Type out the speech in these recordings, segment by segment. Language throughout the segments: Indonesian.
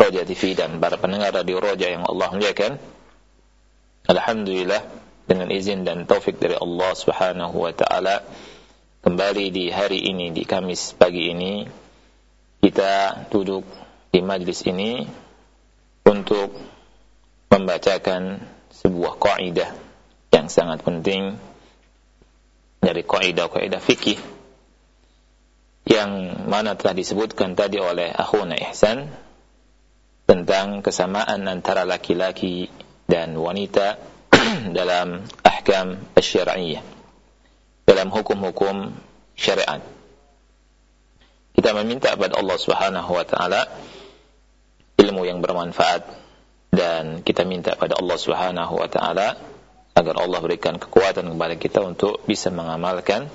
Roja TV dan para pendengar radio Roja yang Allah muliakan. Alhamdulillah dengan izin dan taufik dari Allah Subhanahu wa taala kembali di hari ini di Kamis pagi ini kita duduk di majlis ini untuk membacakan sebuah kaidah yang sangat penting dari kaidah-kaidah fikih yang mana telah disebutkan tadi oleh akhuna Ihsan tentang kesamaan antara laki-laki dan wanita dalam ahkam syar'iyyah dalam hukum-hukum syariat kita meminta kepada Allah Subhanahu wa taala ilmu yang bermanfaat dan kita minta kepada Allah Subhanahu wa taala agar Allah berikan kekuatan kepada kita untuk bisa mengamalkan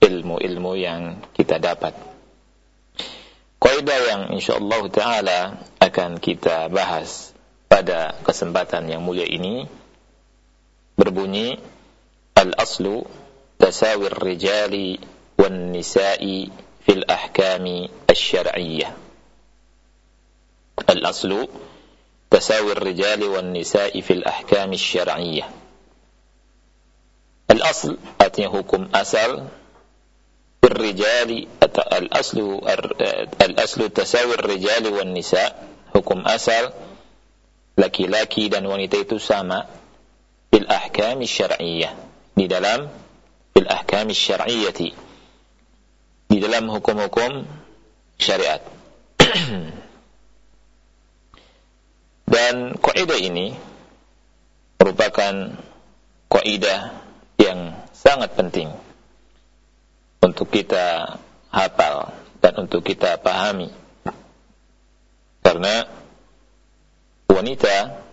ilmu-ilmu yang kita dapat. Kaidah yang insyaallah taala akan kita bahas pada kesempatan yang mulia ini berbunyi al-aslu tasawir rijali wan nisa'i fil ahkami asy-syar'iyyah. Al-aslu tasawir rijali wan nisa'i fil ahkami asy-syar'iyyah. Al-asl artinya hukum asal الرجال الأصل الأصل تساوي الرجال والنساء hukum asal laki-laki dan wanita itu sama bil ahkam syar'iyyah di dalam bil ahkam syar'iyyati di dalam hukum-hukum syariat. Dan kaidah ini merupakan kaidah yang sangat penting untuk kita hafal dan untuk kita pahami karena wanita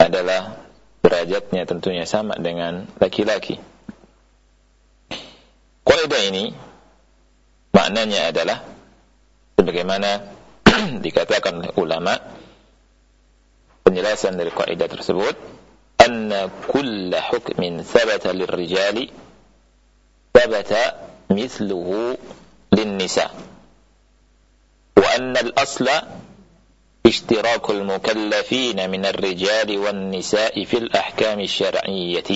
adalah derajatnya tentunya sama dengan laki-laki. Kaidah ini maknanya adalah sebagaimana dikatakan oleh ulama penjelasan dari kaidah tersebut anna kulla hukmin thabata lirrijali thabata mithluhu linnisa wa anna al-asla اشتراك المكلفين من الرجال والنساء في الأحكام الشرعية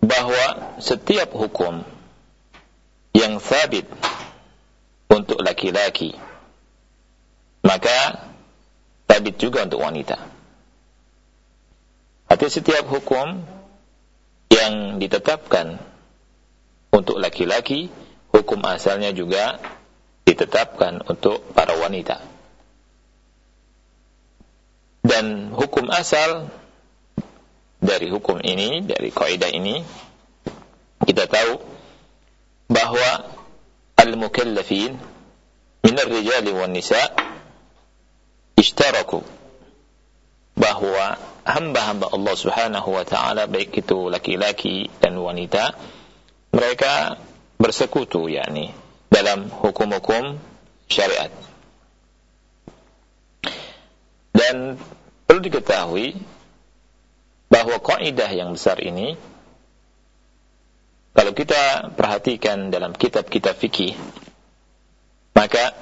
bahwa setiap hukum yang sabit untuk laki-laki maka sabit juga untuk wanita. Artinya setiap hukum yang ditetapkan untuk laki-laki, hukum asalnya juga ditetapkan untuk para wanita. Dan hukum asal dari hukum ini, dari kaidah ini, kita tahu bahwa al-mukallafin min ar-rijali wan nisa ishtaraku bahwa hamba-hamba Allah Subhanahu wa taala baik itu laki-laki dan wanita mereka bersekutu yakni dalam hukum-hukum syariat. Dan perlu diketahui bahwa kaidah yang besar ini kalau kita perhatikan dalam kitab-kitab fikih maka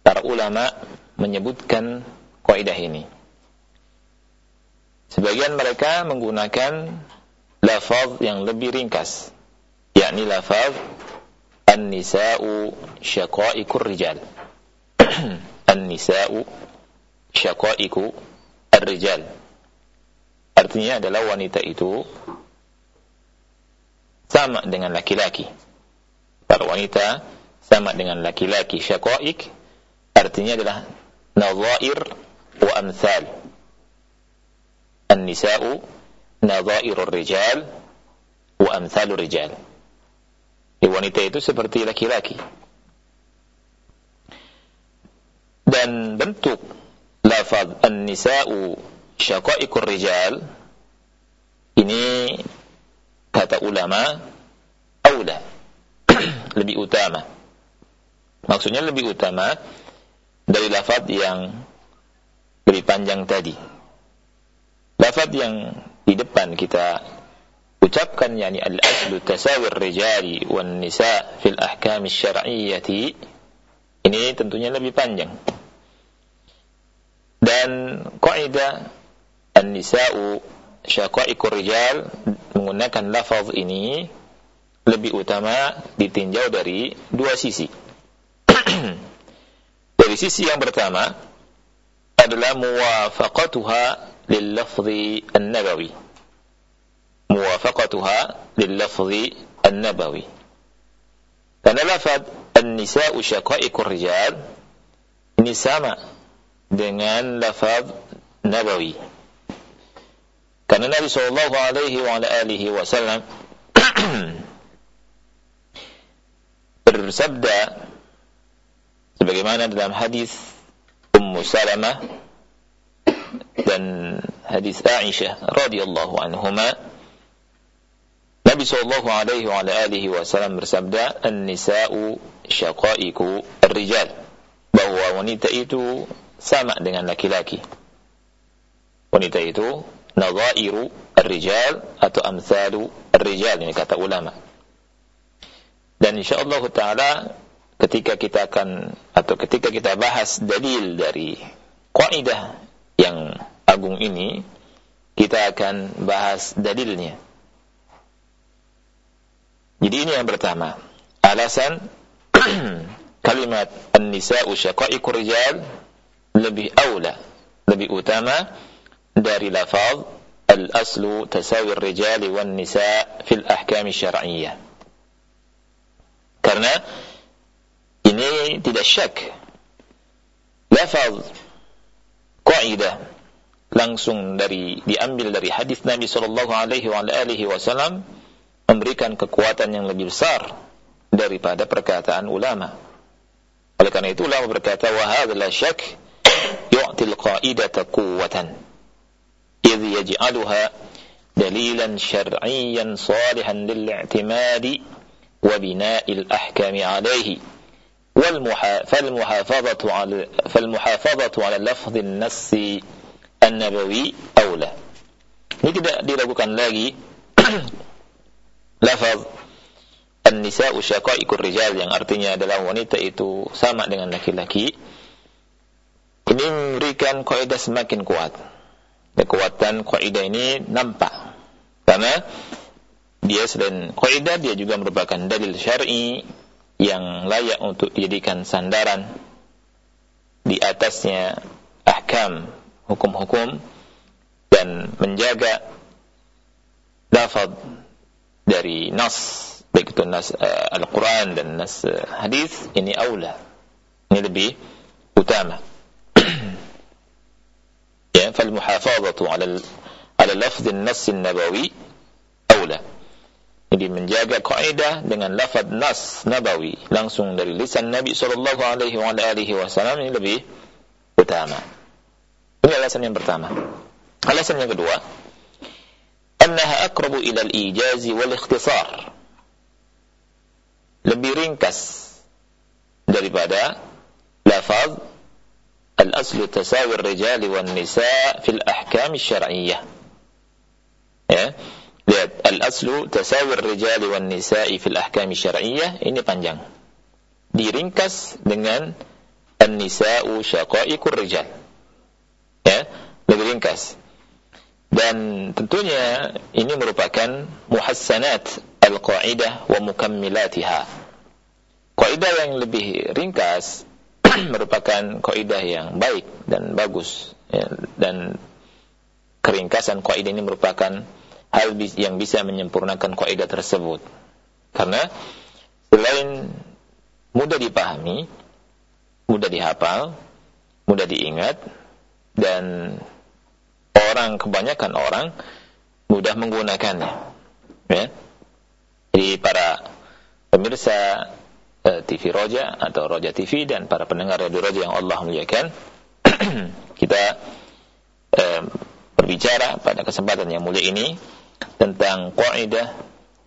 para ulama menyebutkan kaidah ini sebagian mereka menggunakan lafaz yang lebih ringkas yakni lafaz an-nisa'u syaqa'ikur rijal an-nisa'u syaqa'iku ar-rijal. Artinya adalah wanita itu sama dengan laki-laki. Para wanita sama dengan laki-laki syaqa'ik artinya adalah nadhair wa amsal an-nisa'u nadhairur rijal wa amsalur rijal ya, wanita itu seperti laki-laki. Dan bentuk lafaz an-nisa'u syaqaiqur rijal ini kata ulama aula lebih utama. Maksudnya lebih utama dari lafaz yang lebih panjang tadi. Lafaz yang di depan kita ucapkan yakni al-aslu tasawir rijali wan nisa fil ahkam syar'iyyati ini tentunya lebih panjang. Dan kaidah an-nisa'u syaqaiqur rijal menggunakan lafaz ini lebih utama ditinjau dari dua sisi. Dari sisi yang pertama adalah muwafaqatuha lil lafzi an-nabawi موافقتها لللفظ النبوي karena lafaz an-nisa'u syaqaiqur rijal ini sama dengan lafaz nabawi karena Nabi sallallahu alaihi wa alihi wasallam bersabda sebagaimana dalam hadis Ummu Salamah dan hadis Aisyah radhiyallahu anhuma Nabi sallallahu alaihi wa alihi wasallam bersabda, "An-nisa'u syaqaiqu ar-rijal." Bahwa wanita itu sama dengan laki-laki. Wanita itu nadhairu ar-rijal atau amsalu ar-rijal ini kata ulama. Dan insyaallah taala ketika kita akan atau ketika kita bahas dalil dari kaidah yang agung ini, kita akan bahas dalilnya jadi ini yang pertama. Alasan kalimat an-nisa'u syaqaiqur rijal lebih aula, lebih utama dari lafaz al-aslu tasawi rijali wan nisa' fil ahkam syar'iyyah. Karena ini tidak syak lafaz kaidah langsung dari diambil dari hadis Nabi sallallahu alaihi wa alihi wasallam memberikan kekuatan yang lebih besar daripada perkataan ulama. Oleh karena itu ulama berkata wa hadza la syak yu'til qa'idata quwwatan idh yaj'aluha dalilan syar'iyyan salihan lil-i'timadi wa bina'il ahkami 'alayhi فالمحافظة على فالمحافظة على لفظ النص النبوي أولى. Ini tidak diragukan lagi lafaz an-nisa'u syaqaiqur rijal yang artinya adalah wanita itu sama dengan laki-laki ini memberikan kaidah semakin kuat. Kekuatan kaidah ini nampak karena dia selain kaidah dia juga merupakan dalil syar'i yang layak untuk dijadikan sandaran di atasnya ahkam hukum-hukum dan menjaga lafaz dari nas baik itu nas uh, Al-Quran dan nas uh, hadis ini aula. Ini lebih utama. Ya fal muhafazatu ala ala lafz an-nas an-nabawi aula. Jadi menjaga kaidah dengan lafaz nas nabawi langsung dari lisan Nabi sallallahu alaihi wa alihi wasallam ini lebih utama. Ini alasan yang pertama. Alasan yang kedua أنها أقرب إلى الإيجاز والاختصار lebih ringkas daripada lafaz al-aslu tasawi ar-rijali wan nisa fil ahkam syar'iyyah Ya. Lihat, al-aslu tasawir rijali wan nisa'i fil ahkam syar'iyyah ini panjang. Diringkas dengan an-nisa'u syaqa'iqur rijal. Ya, lebih ringkas. Dan tentunya ini merupakan muhassanat al-qa'idah wa mukammilatiha. Kaidah yang lebih ringkas merupakan kaidah yang baik dan bagus ya, dan keringkasan kaidah ini merupakan hal yang bisa menyempurnakan kaidah tersebut. Karena selain mudah dipahami, mudah dihafal, mudah diingat dan orang kebanyakan orang mudah menggunakannya. Ya. Jadi para pemirsa eh, TV Roja atau Roja TV dan para pendengar Radio Roja yang Allah muliakan, kita eh, berbicara pada kesempatan yang mulia ini tentang kaidah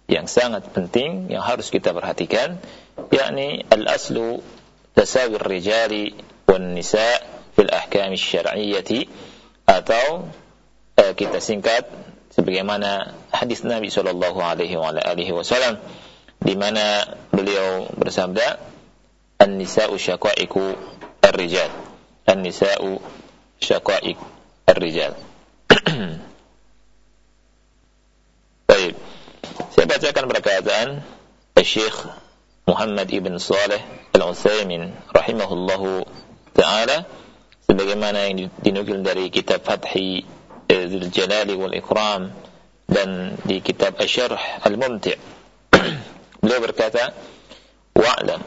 yang sangat penting yang harus kita perhatikan yakni al-aslu tasawir rijali wan nisa fil ahkam syar'iyyati atau kita singkat sebagaimana hadis Nabi sallallahu alaihi wasallam di mana beliau bersabda an-nisa'u syaqa'iqu ar-rijal an-nisa'u syaqa'iq ar-rijal Baik. Saya bacakan perkataan Syekh Muhammad ibn Saleh Al-Utsaimin rahimahullahu taala sebagaimana yang dinukil dari kitab Fathi Dzul Jalali wal Ikram dan di kitab Asy-Syarh Al-Mumti' beliau berkata wa'lam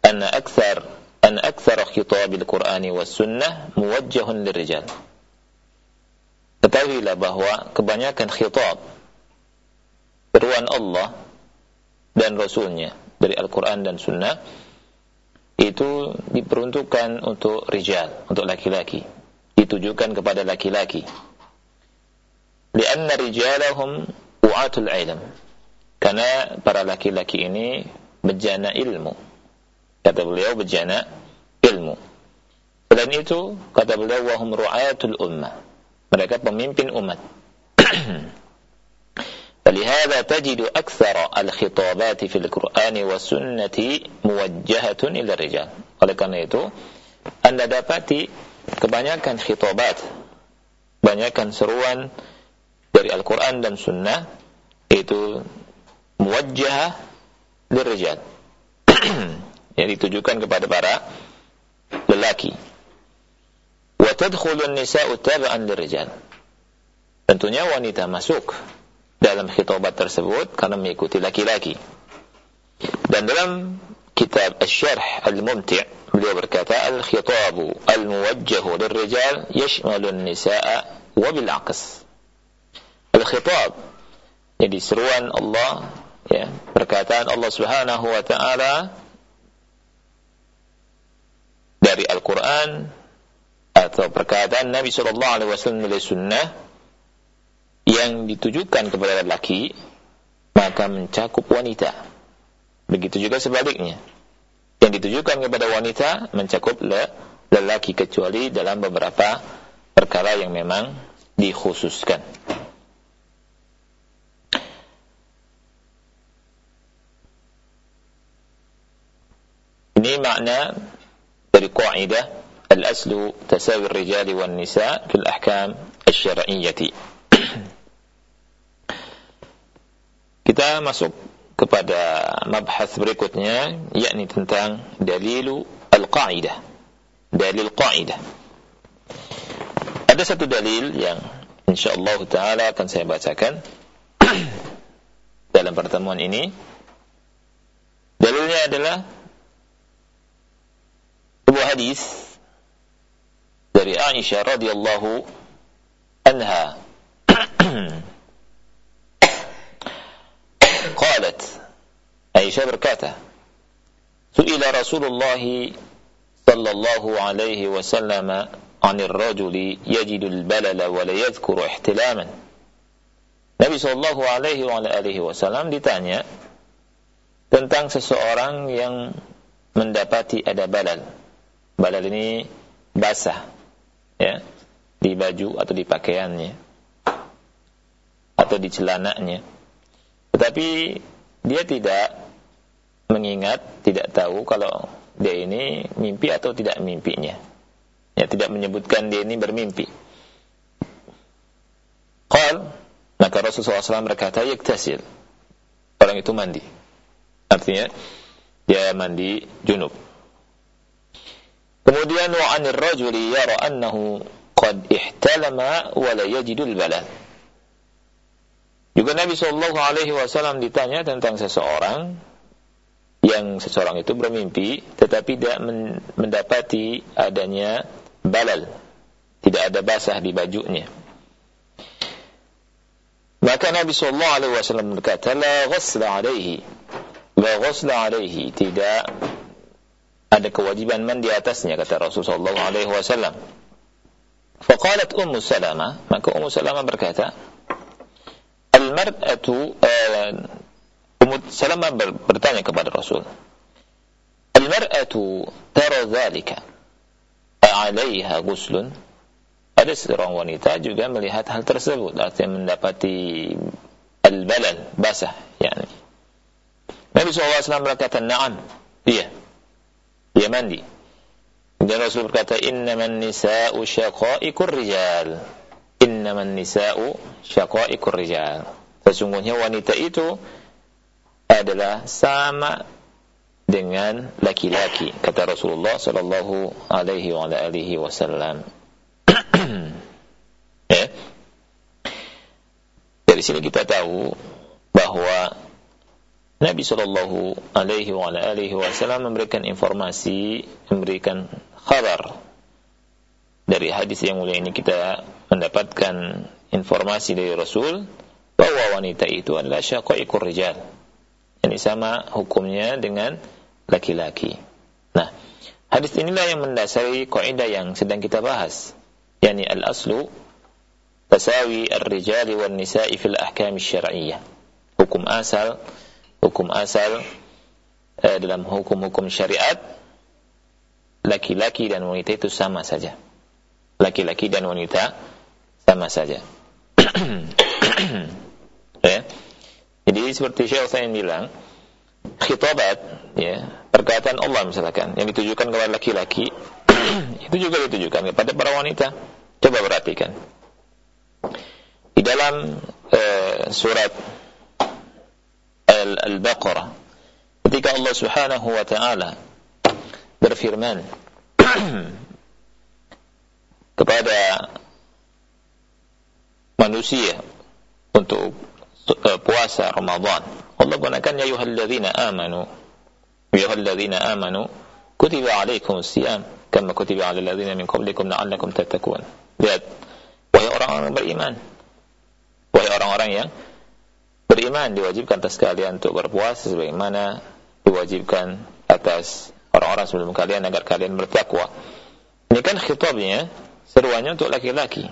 anna akthar an akthar khitab al-Qur'an was sunnah muwajjahun lirijal ketahuilah bahwa kebanyakan khitab seruan Allah dan Rasulnya dari Al-Quran dan Sunnah itu diperuntukkan untuk rijal, untuk laki-laki. Ditujukan kepada laki-laki Lianna rijalahum u'atul ilm. Karena para laki-laki ini bejana ilmu. Kata beliau bejana ilmu. Selain itu, kata beliau wahum ru'ayatul ummah. Mereka pemimpin umat. فلهذا تجد أكثر الخطابات في القرآن والسنة موجهة إلى الرجال oleh karena itu anda dapati kebanyakan khitabat kebanyakan seruan dari Al-Quran dan Sunnah itu muwajjah lirrijal yang ditujukan kepada para lelaki wa tadkhulu an-nisa'u tab'an lirrijal tentunya wanita masuk dalam khitabat tersebut karena mengikuti laki-laki. Dan dalam kitab Asy-Syarh Al-Mumti' beliau berkata al-khitabu al-muwajjahu lirrijal yashmalu an-nisaa wa bil aqs. Al-khitab jadi seruan Allah ya, perkataan Allah Subhanahu wa taala dari Al-Qur'an atau perkataan Nabi sallallahu alaihi wasallam dari sunnah yang ditujukan kepada lelaki maka mencakup wanita. Begitu juga sebaliknya. Yang ditujukan kepada wanita mencakup le lelaki kecuali dalam beberapa perkara yang memang dikhususkan. Makna dari kaidah al-aslu tasawi rijali wan nisa fil ahkam asy-syar'iyyah. Kita masuk kepada mabhas berikutnya yakni tentang dalilu al-qaidah. Dalil qaidah. Ada satu dalil yang insyaallah taala akan saya bacakan dalam pertemuan ini. Dalilnya adalah sebuah hadis dari Aisyah radhiyallahu anha عائشة بركاته سئل رسول الله صلى الله عليه وسلم عن الرجل يجد البلل ولا يذكر احتلاما Nabi Shallallahu Alaihi Wasallam ditanya tentang seseorang yang mendapati ada balal. Balal ini basah, ya, di baju atau di pakaiannya, atau di celananya. Tetapi dia tidak mengingat, tidak tahu kalau dia ini mimpi atau tidak mimpinya. Ya, tidak menyebutkan dia ini bermimpi. Qal, maka Rasulullah SAW berkata, yaktasil. Orang itu mandi. Artinya, dia mandi junub. Kemudian wa 'anil rajuli yara annahu qad ihtalama wa la yajidul balal. Juga Nabi Shallallahu Alaihi Wasallam ditanya tentang seseorang yang seseorang itu bermimpi, tetapi tidak mendapati adanya balal, tidak ada basah di bajunya. Maka Nabi Shallallahu Alaihi Wasallam berkata, la ghusla alaihi, la ghusla alaihi, tidak ada kewajiban mandi atasnya kata Rasulullah Shallallahu Alaihi Wasallam. Faqalat Ummu Salamah, maka Ummu Salamah berkata, Al-mar'atu Ummu Salamah bertanya kepada Rasul. Al-mar'atu tara dzalika. A'alaiha ghuslun? Ada seorang wanita juga melihat hal tersebut, artinya mendapati al-balal, basah, yakni. Nabi SAW berkata, "Na'am." Iya. Dia mandi. Dan Rasul berkata, "Innaman nisa'u syaqa'ikur rijal." innaman nisa'u syaqa'iqur rijal. Sesungguhnya wanita itu adalah sama dengan laki-laki kata Rasulullah sallallahu alaihi wa wasallam. ya. Dari sini kita tahu bahwa Nabi sallallahu alaihi wasallam memberikan informasi, memberikan kabar dari hadis yang mulia ini kita mendapatkan informasi dari Rasul bahwa wanita itu adalah syaqaiqur rijal. Ini sama hukumnya dengan laki-laki. Nah, hadis inilah yang mendasari kaidah yang sedang kita bahas, yakni al-aslu tasawi ar-rijali wan nisa'i fil ahkam syar'iyyah. Hukum asal, hukum asal eh, dalam hukum-hukum syariat laki-laki dan wanita itu sama saja laki-laki dan wanita sama saja. ya. Jadi seperti Syekh Utsaimin bilang, khitabat ya, perkataan Allah misalkan yang ditujukan kepada laki-laki itu juga ditujukan kepada para wanita. Coba perhatikan. Di dalam uh, surat Al-Baqarah ketika Allah Subhanahu wa taala berfirman kepada manusia untuk uh, puasa Ramadan. Allah gunakan ya ayyuhalladzina amanu ya ayyuhalladzina amanu kutiba alaikum siyam kama kutiba alal ladzina min qablikum la'allakum tattaqun. Lihat wahai orang-orang beriman. Wahai orang-orang yang beriman diwajibkan atas kalian untuk berpuasa sebagaimana diwajibkan atas orang-orang sebelum kalian agar kalian bertakwa. Ini kan khitabnya seruannya untuk laki-laki.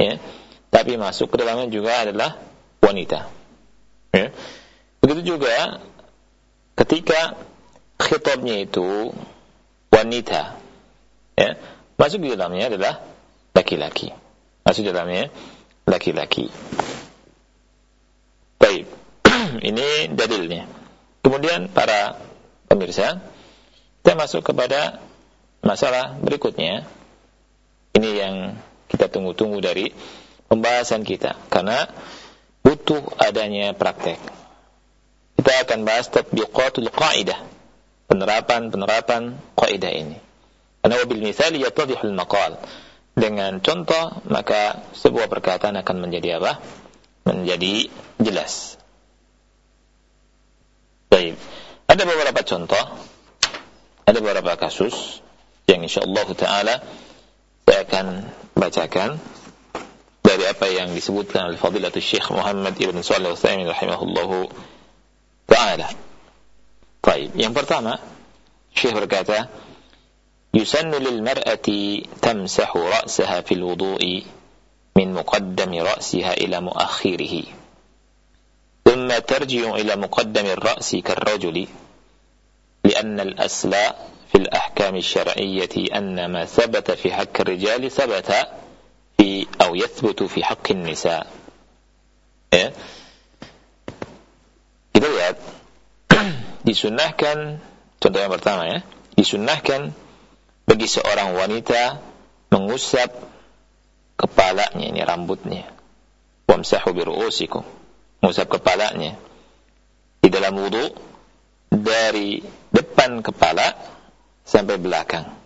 Ya. Tapi masuk ke dalamnya juga adalah wanita. Ya. Begitu juga ketika khitabnya itu wanita. Ya. Masuk di dalamnya adalah laki-laki. Masuk di dalamnya laki-laki. Ini dalilnya. Kemudian para pemirsa, kita masuk kepada masalah berikutnya ini yang kita tunggu-tunggu dari pembahasan kita karena butuh adanya praktek. Kita akan bahas tatbiqatul qaidah, penerapan-penerapan kaidah ini. Karena wabil misali yatadhihul maqal. Dengan contoh maka sebuah perkataan akan menjadi apa? Menjadi jelas. Baik. Ada beberapa contoh, ada beberapa kasus yang insyaallah taala saya akan bacakan dari apa yang disebutkan oleh Fadilatul Syekh Muhammad Ibn Shalih Al-Utsaimin rahimahullahu taala. Baik, yang pertama Syekh berkata, "Yusannu lil mar'ati tamsahu ra'saha fil wudu'i min muqaddam ra'siha ila muakhirih." ثم ترجع إلى مقدم الرأس كالرجل لأن الأسلاء في الأحكام الشرعية أن ما ثبت في حق الرجال ثبت في أو يثبت في حق النساء. Kita lihat disunahkan contoh yang pertama ya, disunahkan bagi seorang wanita mengusap kepalanya ini rambutnya. Wamsahu bi ru'usikum. Mengusap kepalanya di dalam wudu dari depan kepala sampai belakang.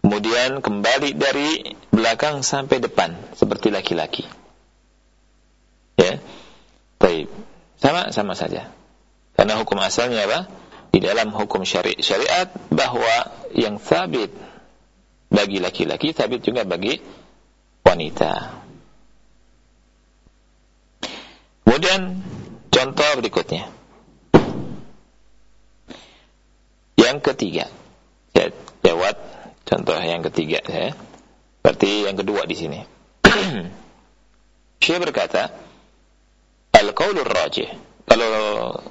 Kemudian kembali dari belakang sampai depan seperti laki-laki. Ya. Baik. Sama sama saja. Karena hukum asalnya apa? Di dalam hukum syari syariat bahwa yang sabit bagi laki-laki sabit juga bagi wanita. Kemudian contoh berikutnya. Yang ketiga. Saya jawab contoh yang ketiga ya. Berarti yang kedua di sini. Syekh berkata, al-qaulur rajih. Kalau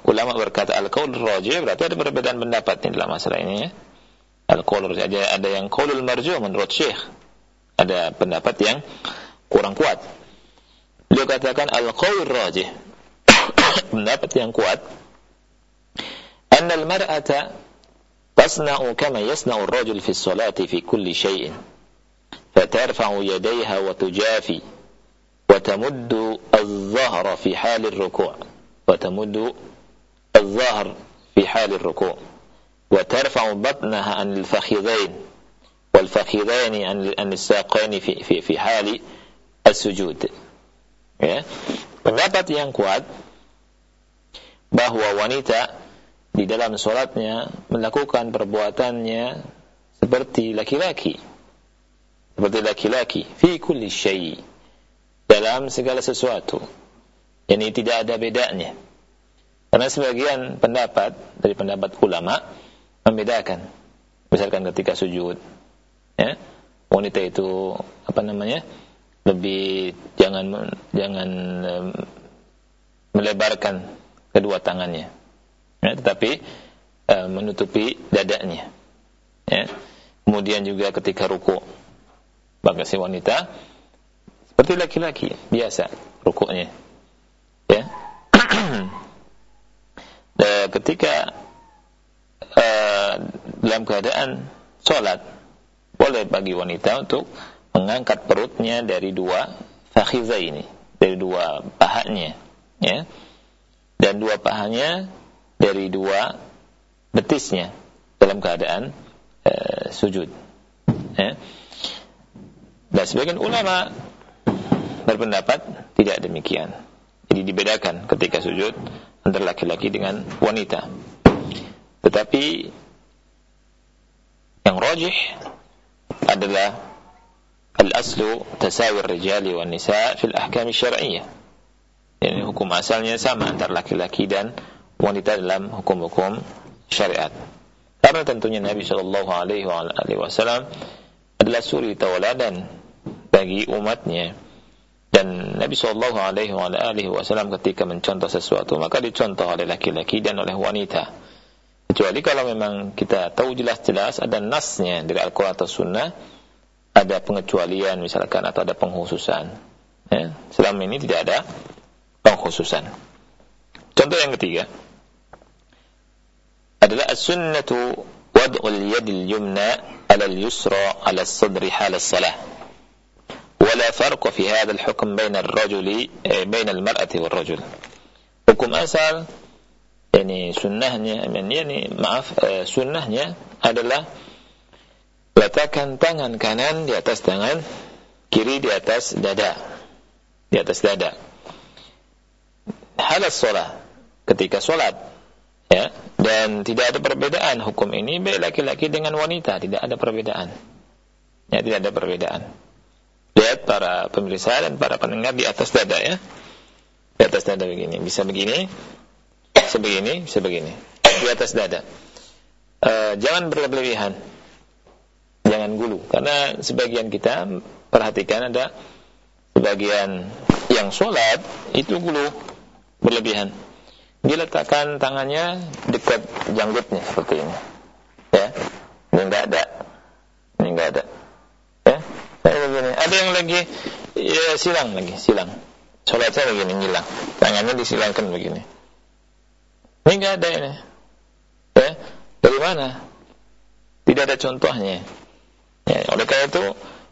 ulama berkata al-qaulur rajih berarti ada perbedaan pendapat dalam masalah ini ya. Al-qaulur ada ada yang qaulul marjuh menurut Syekh. Ada pendapat yang kurang kuat. Beliau katakan al-qaulur rajih. pendapat yang kuat. Anna al-mar'ata تصنع كما يصنع الرجل في الصلاة في كل شيء فترفع يديها وتجافي وتمد الظهر في حال الركوع وتمد الظهر في حال الركوع وترفع بطنها عن الفخذين والفخذين عن الساقين في في في حال السجود ya. pendapat yang kuat bahwa wanita di dalam sholatnya melakukan perbuatannya seperti laki-laki. Seperti laki-laki. Fi kulli syai. Dalam segala sesuatu. Ini tidak ada bedanya. Karena sebagian pendapat dari pendapat ulama membedakan. Misalkan ketika sujud, ya, wanita itu apa namanya lebih jangan jangan melebarkan kedua tangannya ya, tetapi menutupi dadanya. Ya. Kemudian juga ketika ruku, bagi si wanita seperti laki-laki biasa rukuknya. Ya. Dan ketika e, dalam keadaan sholat, boleh bagi wanita untuk mengangkat perutnya dari dua fakhiza ini, dari dua pahanya, ya. Dan dua pahanya dari dua betisnya dalam keadaan e, sujud. Ya. Dan sebagian ulama berpendapat tidak demikian. Jadi dibedakan ketika sujud antara laki-laki dengan wanita. Tetapi yang rajih adalah al-aslu tasawir rijali wan nisa fil ahkam syar'iyyah. Yani hukum asalnya sama antara laki-laki dan wanita dalam hukum-hukum syariat. Karena tentunya Nabi Shallallahu Alaihi Wasallam adalah suri tauladan bagi umatnya dan Nabi Shallallahu Alaihi Wasallam ketika mencontoh sesuatu maka dicontoh oleh laki-laki dan oleh wanita. Kecuali kalau memang kita tahu jelas-jelas ada nasnya dari Al-Quran atau Sunnah, ada pengecualian misalkan atau ada penghususan. Ya, selama ini tidak ada penghususan. Contoh yang ketiga, adalah as-sunnatu wad'ul yadil yumna ala al-yusra ala as-sadri hal as-salah. ولا فرق في هذا الحكم بين الرجل بين المرأة والرجل. Hukum asal yani sunnahnya yani maaf sunnahnya adalah letakkan tangan kanan di atas tangan kiri di atas dada. Di atas dada. Halas sholat ketika sholat ya. Dan tidak ada perbedaan hukum ini baik laki-laki dengan wanita. Tidak ada perbedaan. Ya tidak ada perbedaan. Lihat para pemirsa dan para pendengar di atas dada ya. Di atas dada begini. Bisa begini sebegini bisa begini. Di atas dada. E, jangan berlebihan jangan gulu karena sebagian kita perhatikan ada sebagian yang sholat itu gulu berlebihan dia letakkan tangannya dekat janggutnya seperti ini. Ya. Ini enggak ada. Ini enggak ada. Ya. Ada yang lagi ya, silang lagi, silang. sholat saya begini ngilang tangannya disilangkan begini ini nggak ada ini ya dari mana tidak ada contohnya ya, oleh karena itu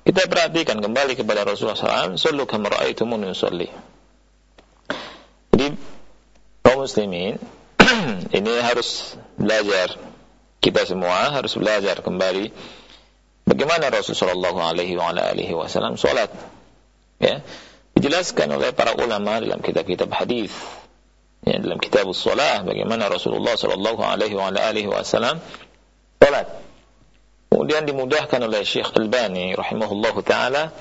kita perhatikan kembali kepada Rasulullah SAW sallu kama ra'aitumuni usalli jadi kaum muslimin ini harus belajar. Kita semua harus belajar kembali bagaimana Rasulullah SAW salat. Ya dijelaskan oleh para ulama dalam kitab-kitab hadis ya, dalam kitab salat bagaimana Rasulullah wasallam salat kemudian dimudahkan oleh Syekh Albani rahimahullahu taala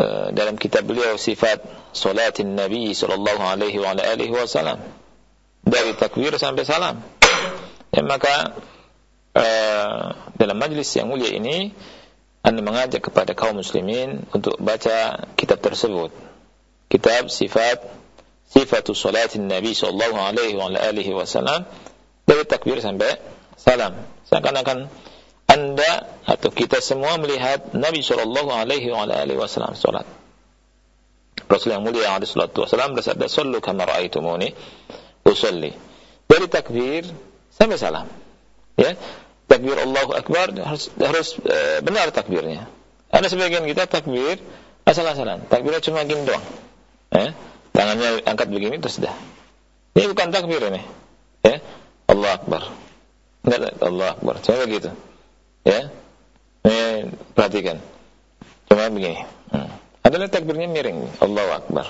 uh, dalam kitab beliau sifat salatin Nabi sallallahu alaihi wa alihi wasallam dari takbir sampai salam ya, maka uh, dalam majlis yang mulia ini anda mengajak kepada kaum muslimin untuk baca kitab tersebut. Kitab sifat sifatu salatin Nabi sallallahu alaihi wa alihi wasallam dari takbir sampai salam. Seakan-akan anda atau kita semua melihat Nabi sallallahu alaihi wasallam salat. Rasul yang mulia alaihi wasallam bersabda, "Sallu kama ra'aitumuni usalli." Dari takbir sampai salam. Ya takbir Allahu Akbar harus, harus e, benar takbirnya. Ada sebagian kita takbir asal-asalan. Takbirnya cuma gini doang. Eh? Tangannya angkat begini terus sudah. Ini bukan takbir ini. Ya. Allah Akbar. Enggak Allah Akbar. Cuma begitu. Ya. Ini perhatikan. Cuma begini. Hmm. Adalah takbirnya miring. Allah Akbar.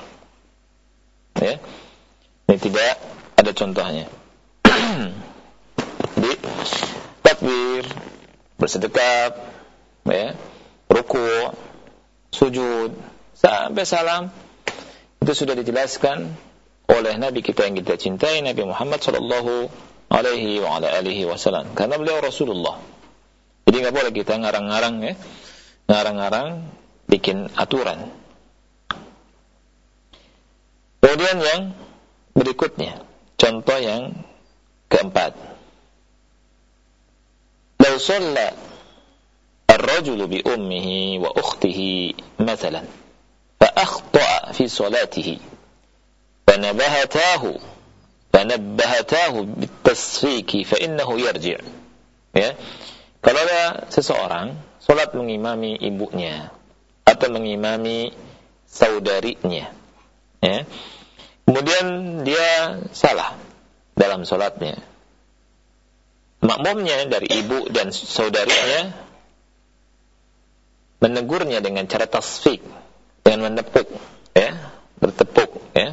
Ya. Ini tidak ada contohnya. Jadi takbir, bersedekap, ya, ruku, sujud, sampai salam itu sudah dijelaskan oleh Nabi kita yang kita cintai Nabi Muhammad sallallahu alaihi wasallam karena beliau Rasulullah. Jadi nggak boleh kita ngarang-ngarang ya, ngarang-ngarang bikin aturan. Kemudian yang berikutnya, contoh yang keempat. Lau sholla الرجل بأمه وأخته مثلا wa في صلاته fa akhta'a fi salatihi يرجع ya kalau ada seseorang salat mengimami ibunya atau mengimami saudarinya ya kemudian dia salah dalam salatnya makmumnya dari ibu dan saudarinya menegurnya dengan cara tasfik dengan menepuk ya bertepuk ya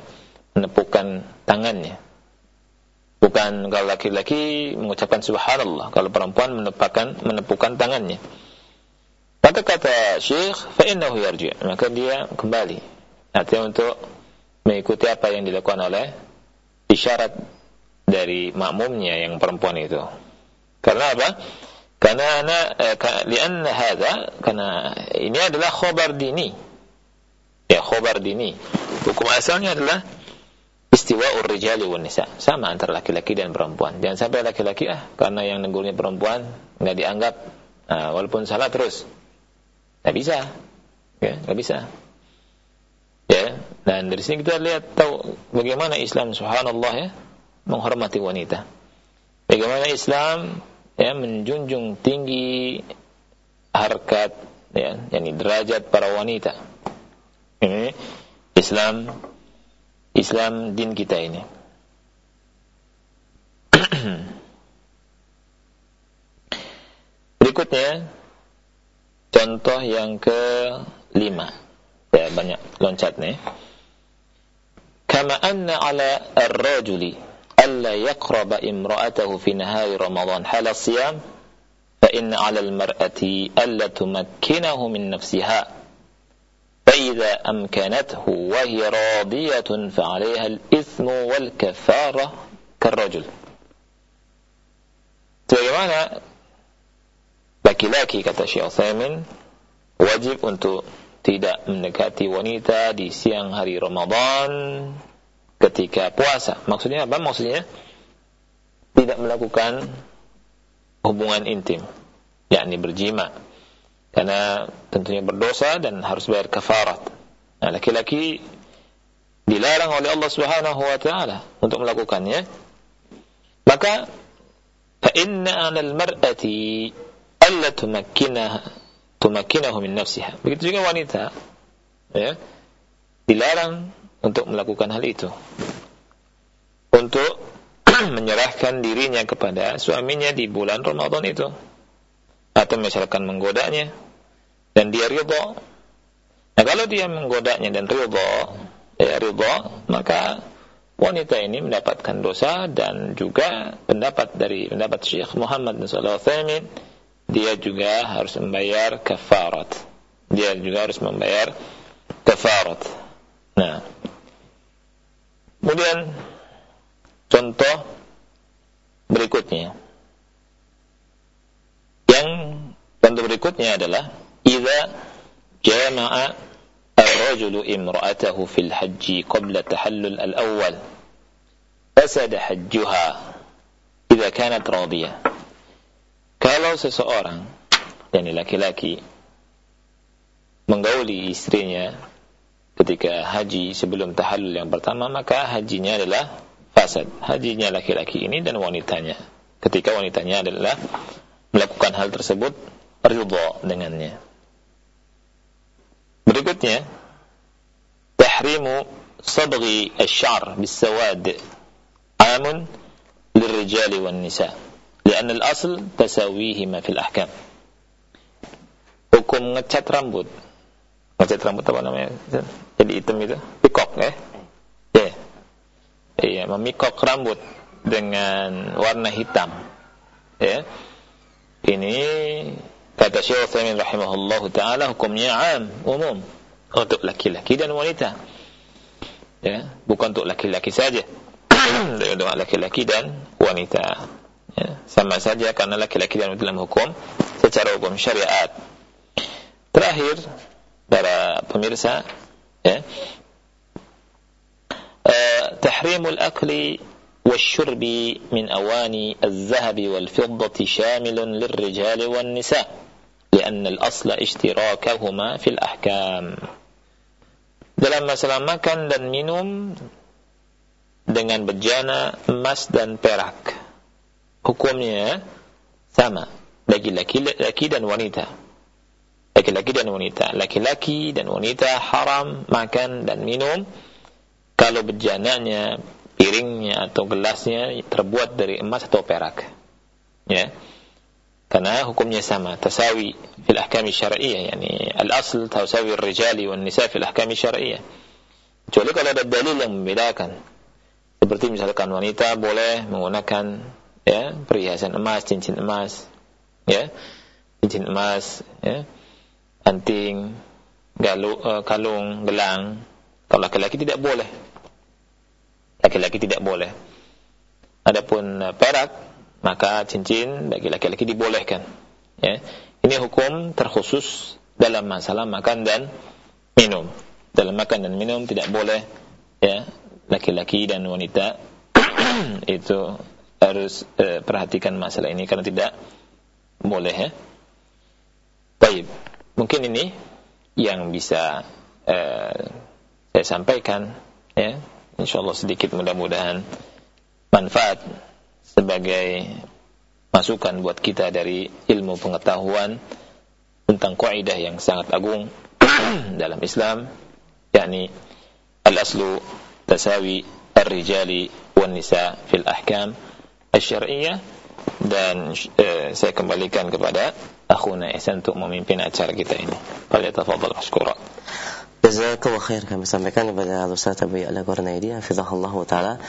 menepukkan tangannya bukan kalau laki-laki mengucapkan subhanallah kalau perempuan menepukkan menepukkan tangannya maka kata syekh fa innahu yarji maka dia kembali artinya untuk mengikuti apa yang dilakukan oleh isyarat dari makmumnya yang perempuan itu karena apa? Karena ana eh, lianna hadha karena ini adalah khabar dini. Ya, khabar dini. Hukum asalnya adalah istiwa'ur rijali wan nisa. Sama antara laki-laki dan perempuan. Jangan sampai laki-laki ah karena yang negurnya perempuan nggak dianggap nah, walaupun salah terus. Nggak bisa. Ya, nggak bisa. Ya, dan dari sini kita lihat tahu bagaimana Islam subhanallah ya menghormati wanita. Bagaimana Islam ya menjunjung tinggi harkat ya yakni derajat para wanita ini Islam Islam din kita ini. Berikutnya contoh yang ke lima. Ya banyak loncat nih. Kama anna ala ar-rajuli alla yaqraba imra'atahu fi nahari Ramadan hala siyam fa inna ala al-mar'ati alla tumakkinahu min nafsiha فإذا أمكنته وهي راضية فعليها الإثم والكفارة كالرجل Bagaimana laki-laki kata Syekh Utsaimin wajib untuk tidak mendekati wanita di siang hari Ramadan ketika puasa. Maksudnya apa? Maksudnya tidak melakukan hubungan intim, yakni berjima. Karena tentunya berdosa dan harus bayar kafarat. Nah, laki-laki dilarang oleh Allah Subhanahu wa taala untuk melakukannya maka fa inna 'ala al-mar'ati alla tumakkinaha tumakkinahu min nafsiha. Begitu juga wanita ya dilarang untuk melakukan hal itu. Untuk menyerahkan dirinya kepada suaminya di bulan Ramadan itu atau misalkan menggodanya dan dia ridha. Nah kalau dia menggodanya dan ridha ya ridha maka wanita ini mendapatkan dosa dan juga pendapat dari pendapat Syekh Muhammad bin Shalih Al dia juga harus membayar kafarat. Dia juga harus membayar kafarat. Nah kemudian contoh berikutnya yang contoh berikutnya adalah idza jama'a ar-rajulu imra'atahu fil qabla tahallul al-awwal fasada hajjuha kanat radiyah kalau seseorang laki-laki menggauli istrinya ketika haji sebelum tahallul yang pertama maka hajinya adalah fasad. Hajinya laki-laki ini dan wanitanya. Ketika wanitanya adalah melakukan hal tersebut ridha dengannya Berikutnya, tahrimu sabghi asy-syar bis-sawad amun lirrijali wan nisa. لأن الأصل تساويهما في الأحكام. Hukum ngecat rambut. Ngecat rambut apa namanya? Jadi hitam itu, pikok ya. Ya. Yeah. Iya, memikok rambut dengan warna hitam. Ya. Ini Kata Syekh Utsaimin rahimahullahu taala hukumnya am, umum untuk laki-laki dan wanita. Ya, bukan untuk laki-laki saja. untuk laki-laki dan wanita. Ya, sama saja karena laki-laki dan wanita dalam hukum secara hukum syariat. Terakhir para pemirsa ya. Uh, tahrimul akli والشرب من أواني الذهب والفضة شامل للرجال والنساء لأن الأصل اشتراكهما في الأحكام dalam masalah makan dan minum dengan bejana emas dan perak hukumnya sama bagi laki-laki dan wanita laki-laki dan wanita laki-laki dan wanita haram makan dan minum kalau bejananya piringnya atau gelasnya terbuat dari emas atau perak ya karena hukumnya sama tasawi fil ahkam syar'iyyah yani al-asl tasawi ar-rijali wan nisa fil ahkam syar'iyyah. Kecuali kalau ada dalil yang membedakan. Seperti misalkan wanita boleh menggunakan ya perhiasan emas cincin emas ya cincin emas ya anting galu, uh, kalung gelang. Kalau laki-laki tidak boleh. Laki-laki tidak boleh. Adapun uh, perak maka cincin bagi laki-laki dibolehkan. Ya. Ini hukum terkhusus dalam masalah makan dan minum. Dalam makan dan minum tidak boleh ya laki-laki dan wanita itu harus eh, perhatikan masalah ini karena tidak boleh ya. Baik, mungkin ini yang bisa eh, saya sampaikan ya. Insyaallah sedikit mudah-mudahan manfaat sebagai masukan buat kita dari ilmu pengetahuan tentang kaidah yang sangat agung dalam Islam yakni al-aslu tasawi ar-rijali wan nisa fil ahkam asy-syar'iyyah dan eh, saya kembalikan kepada akhuna Ihsan untuk memimpin acara kita ini. Falyatafadhal mashkura. Jazakallahu khair kami sampaikan kepada Al-Ustaz Abu Ya'la Qurnaidi hafizahullah taala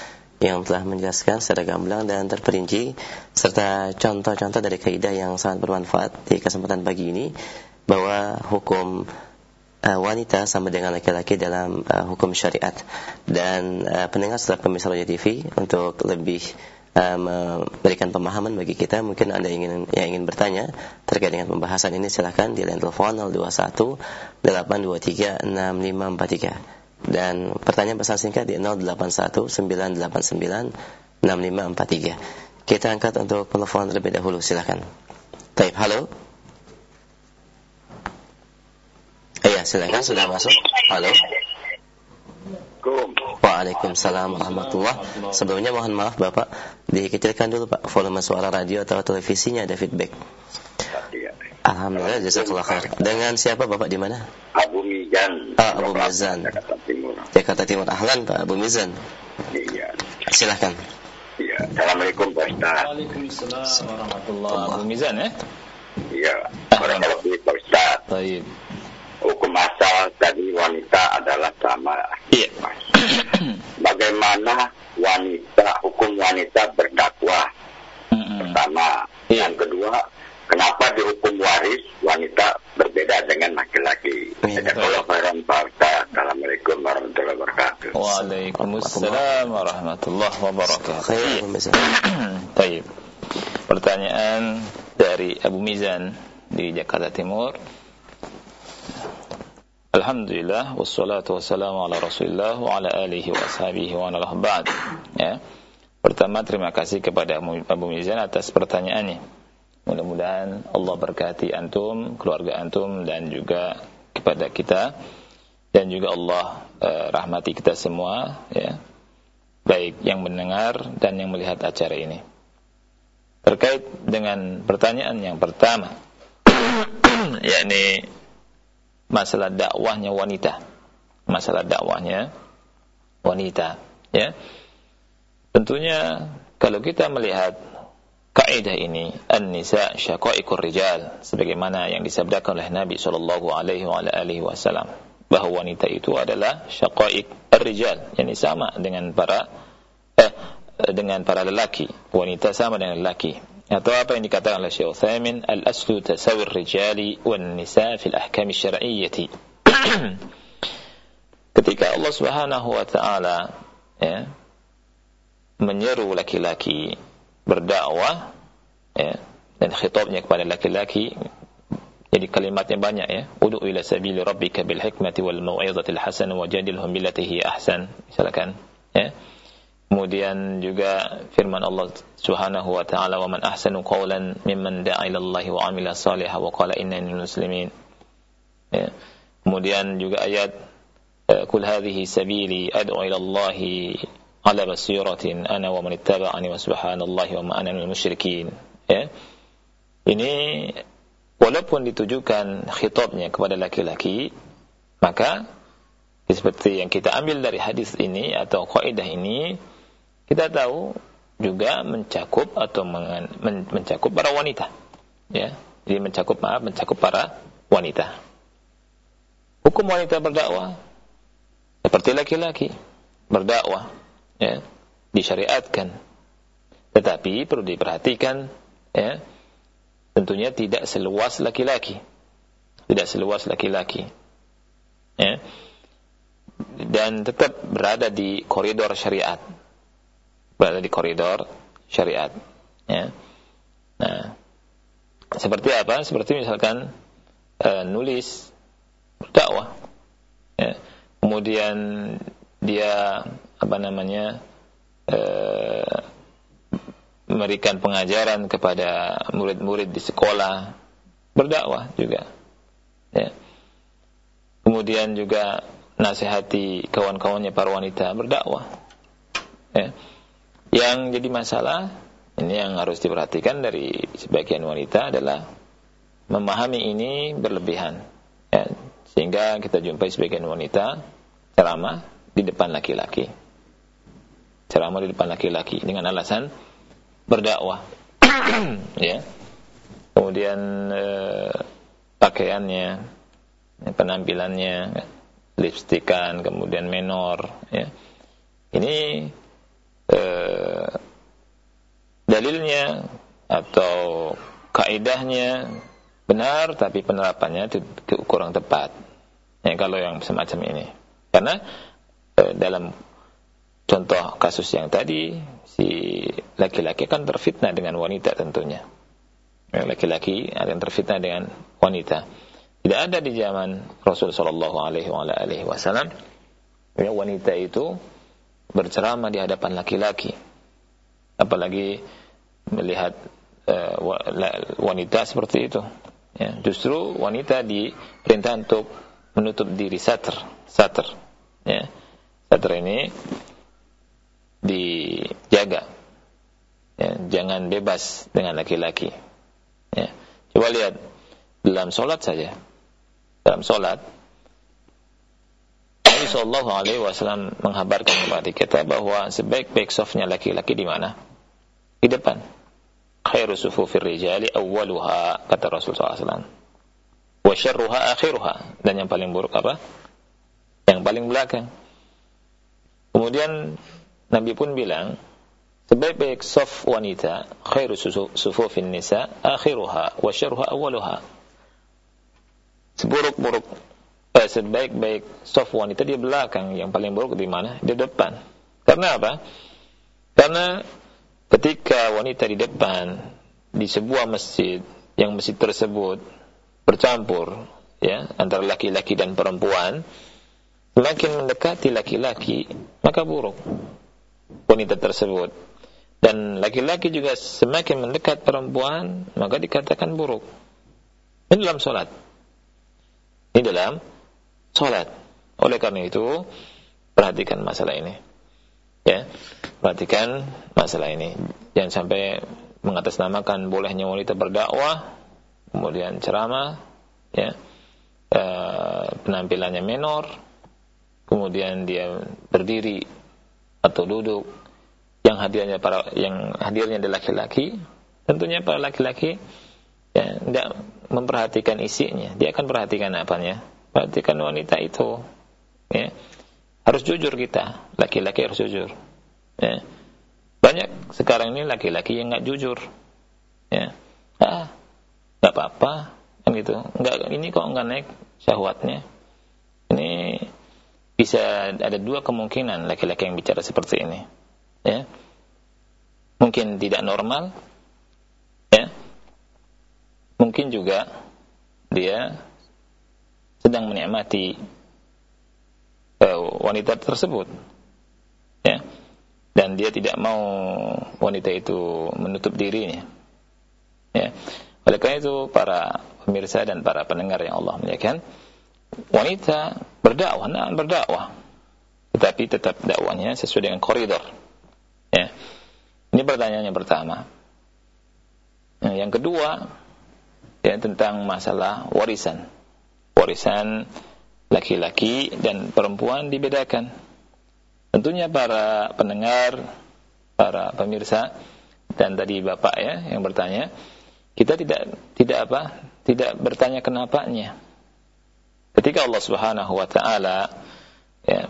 yang telah menjelaskan secara gamblang dan terperinci serta contoh-contoh dari kaidah yang sangat bermanfaat di kesempatan pagi ini bahwa hukum uh, wanita sama dengan laki-laki dalam uh, hukum syariat. Dan uh, pendengar setelah pemirsa Roja TV untuk lebih memberikan pemahaman bagi kita mungkin anda ingin yang ingin bertanya terkait dengan pembahasan ini silahkan di line telepon 021 823 6543 dan pertanyaan pesan singkat di 0819896543. Kita angkat untuk telepon terlebih dahulu, silakan. Taib, halo. Iya, silakan sudah masuk. Halo. Waalaikumsalam warahmatullah. Sebelumnya mohon maaf Bapak, dikecilkan dulu Pak volume suara radio atau televisinya ada feedback. Iya. Alhamdulillah jazakallah khair. Dengan siapa Bapak di mana? Abu Mizan. Ah, Abu Mizan. Jakarta Timur. Jakarta Timur. Ahlan Pak Abu Mizan. Iya. Silahkan. Iya. Assalamualaikum Pak Ustaz. Waalaikumsalam warahmatullahi Abu Mizan ya. Iya. Fiik Pak Ustaz. Baik. Hukum asal tadi wanita adalah sama. Iya. Bagaimana wanita hukum wanita berdakwah Mm-mm. pertama. Iya. Yang kedua, kenapa di hukum waris wanita berbeda dengan laki-laki? Jazakallahu khairan Pak. Assalamualaikum warahmatullahi wabarakatuh. Waalaikumsalam warahmatullahi wabarakatuh. Baik. Pertanyaan dari Abu Mizan di Jakarta Timur. Alhamdulillah wassalatu wassalamu ala Rasulillah wa ala alihi wa ashabihi wa ala ba'd. Ya. Pertama terima kasih kepada Abu Mizan atas pertanyaannya. Mudah-mudahan Allah berkati antum, keluarga antum dan juga kepada kita dan juga Allah eh, rahmati kita semua ya. Baik yang mendengar dan yang melihat acara ini. Terkait dengan pertanyaan yang pertama yakni masalah dakwahnya wanita. Masalah dakwahnya wanita, ya. Tentunya kalau kita melihat kaidah ini an-nisa syaqaiqur rijal sebagaimana yang disabdakan oleh Nabi sallallahu alaihi wa alihi wasallam bahwa wanita itu adalah syaqaiq ar-rijal yakni sama dengan para eh, dengan para lelaki. Wanita sama dengan lelaki. Atau apa yang dikatakan oleh Syekh Utsaimin al-aslu tasawir rijali wan nisa fil ahkam syar'iyyati. Ketika Allah Subhanahu wa taala ya menyeru laki-laki berdakwah ya dan khitabnya kepada laki-laki jadi kalimatnya banyak ya udu ila sabili rabbika bil hikmati wal mau'izatil hasanah wajadilhum billati hi ahsan misalkan ya kemudian juga firman Allah Subhanahu wa taala wa man ahsanu qawlan mimman da'a ila Allah wa amila salihan wa qala innani muslimin ya kemudian juga ayat kul hadhihi sabili ad'u ila Allah ana wa man ittaba'ani wa subhanallahi wa ma ana minal musyrikin. Ya. Ini walaupun ditujukan khitabnya kepada laki-laki maka seperti yang kita ambil dari hadis ini atau kaidah ini kita tahu juga mencakup atau mencakup para wanita. Ya. Jadi mencakup maaf mencakup para wanita. Hukum wanita berdakwah seperti laki-laki berdakwah ya disyariatkan. Tetapi perlu diperhatikan ya tentunya tidak seluas laki-laki. Tidak seluas laki-laki ya. Dan tetap berada di koridor syariat. Berada di koridor syariat ya. Nah seperti apa? Seperti misalkan uh, nulis berdakwah ya. Kemudian dia apa namanya uh, memberikan pengajaran kepada murid-murid di sekolah berdakwah juga ya. Kemudian juga nasihati kawan-kawannya para wanita berdakwah ya. Yang jadi masalah ini yang harus diperhatikan dari sebagian wanita adalah memahami ini berlebihan ya. Sehingga kita jumpai sebagian wanita ceramah di depan laki-laki ceramah di depan laki-laki. Dengan alasan berdakwah. Ya. Kemudian eh, pakaiannya penampilannya lipstikan kemudian menor ya. Ini eh, dalilnya atau kaidahnya benar tapi penerapannya kurang tepat. Ya kalau yang semacam ini. Karena eh, dalam contoh kasus yang tadi si laki-laki akan terfitnah dengan wanita tentunya. Laki-laki akan terfitnah dengan wanita. Tidak ada di zaman Rasul Shallallahu Alaihi Wasallam ya, wanita itu berceramah di hadapan laki-laki. Apalagi melihat uh, wanita seperti itu. Ya, justru wanita diperintah untuk menutup diri sater sater. Ya pesantren ini dijaga. Ya, jangan bebas dengan laki-laki. Ya. Coba lihat dalam solat saja. Dalam solat, Nabi Shallallahu Alaihi Wasallam menghabarkan kepada kita bahwa sebaik-baik softnya laki-laki di mana? Di depan. Khairu sufufir rijali awwaluha kata Rasulullah SAW. Wa syarruha akhiruha dan yang paling buruk apa? Yang paling belakang. Kemudian Nabi pun bilang, sebaik-baik soft wanita, khairu sufufin nisa, akhiruha, wa syarruha awaluha. Seburuk-buruk, eh, sebaik-baik soft wanita di belakang, yang paling buruk di mana? Di depan. Karena apa? Karena ketika wanita di depan, di sebuah masjid, yang masjid tersebut bercampur, ya, antara laki-laki dan perempuan, semakin mendekati laki-laki, maka buruk wanita tersebut. Dan laki-laki juga semakin mendekat perempuan, maka dikatakan buruk. Ini dalam solat. Ini dalam solat. Oleh karena itu, perhatikan masalah ini. Ya, perhatikan masalah ini. Jangan sampai mengatasnamakan bolehnya wanita berdakwah, kemudian ceramah, ya, e, penampilannya menor, kemudian dia berdiri atau duduk. Yang hadirnya para yang hadirnya adalah laki-laki. Tentunya para laki-laki ya tidak memperhatikan isinya. Dia akan perhatikan apanya? Perhatikan wanita itu. Ya. Harus jujur kita. Laki-laki harus jujur. Ya. Banyak sekarang ini laki-laki yang nggak jujur. Ya. Ah nggak apa-apa. Kan gitu. Nggak ini kok nggak naik syahwatnya? Ini bisa ada dua kemungkinan laki-laki yang bicara seperti ini. Ya. Mungkin tidak normal. Ya. Mungkin juga dia sedang menikmati uh, wanita tersebut. Ya. Dan dia tidak mau wanita itu menutup dirinya. Ya. Oleh karena itu para pemirsa dan para pendengar yang Allah muliakan, wanita berdakwah, nah berdakwah. Tetapi tetap dakwanya sesuai dengan koridor. Ya. Ini pertanyaan yang pertama. Nah, yang kedua, ya tentang masalah warisan. Warisan laki-laki dan perempuan dibedakan. Tentunya para pendengar, para pemirsa dan tadi Bapak ya yang bertanya, kita tidak tidak apa? Tidak bertanya kenapanya Ketika Allah Subhanahu wa taala ya,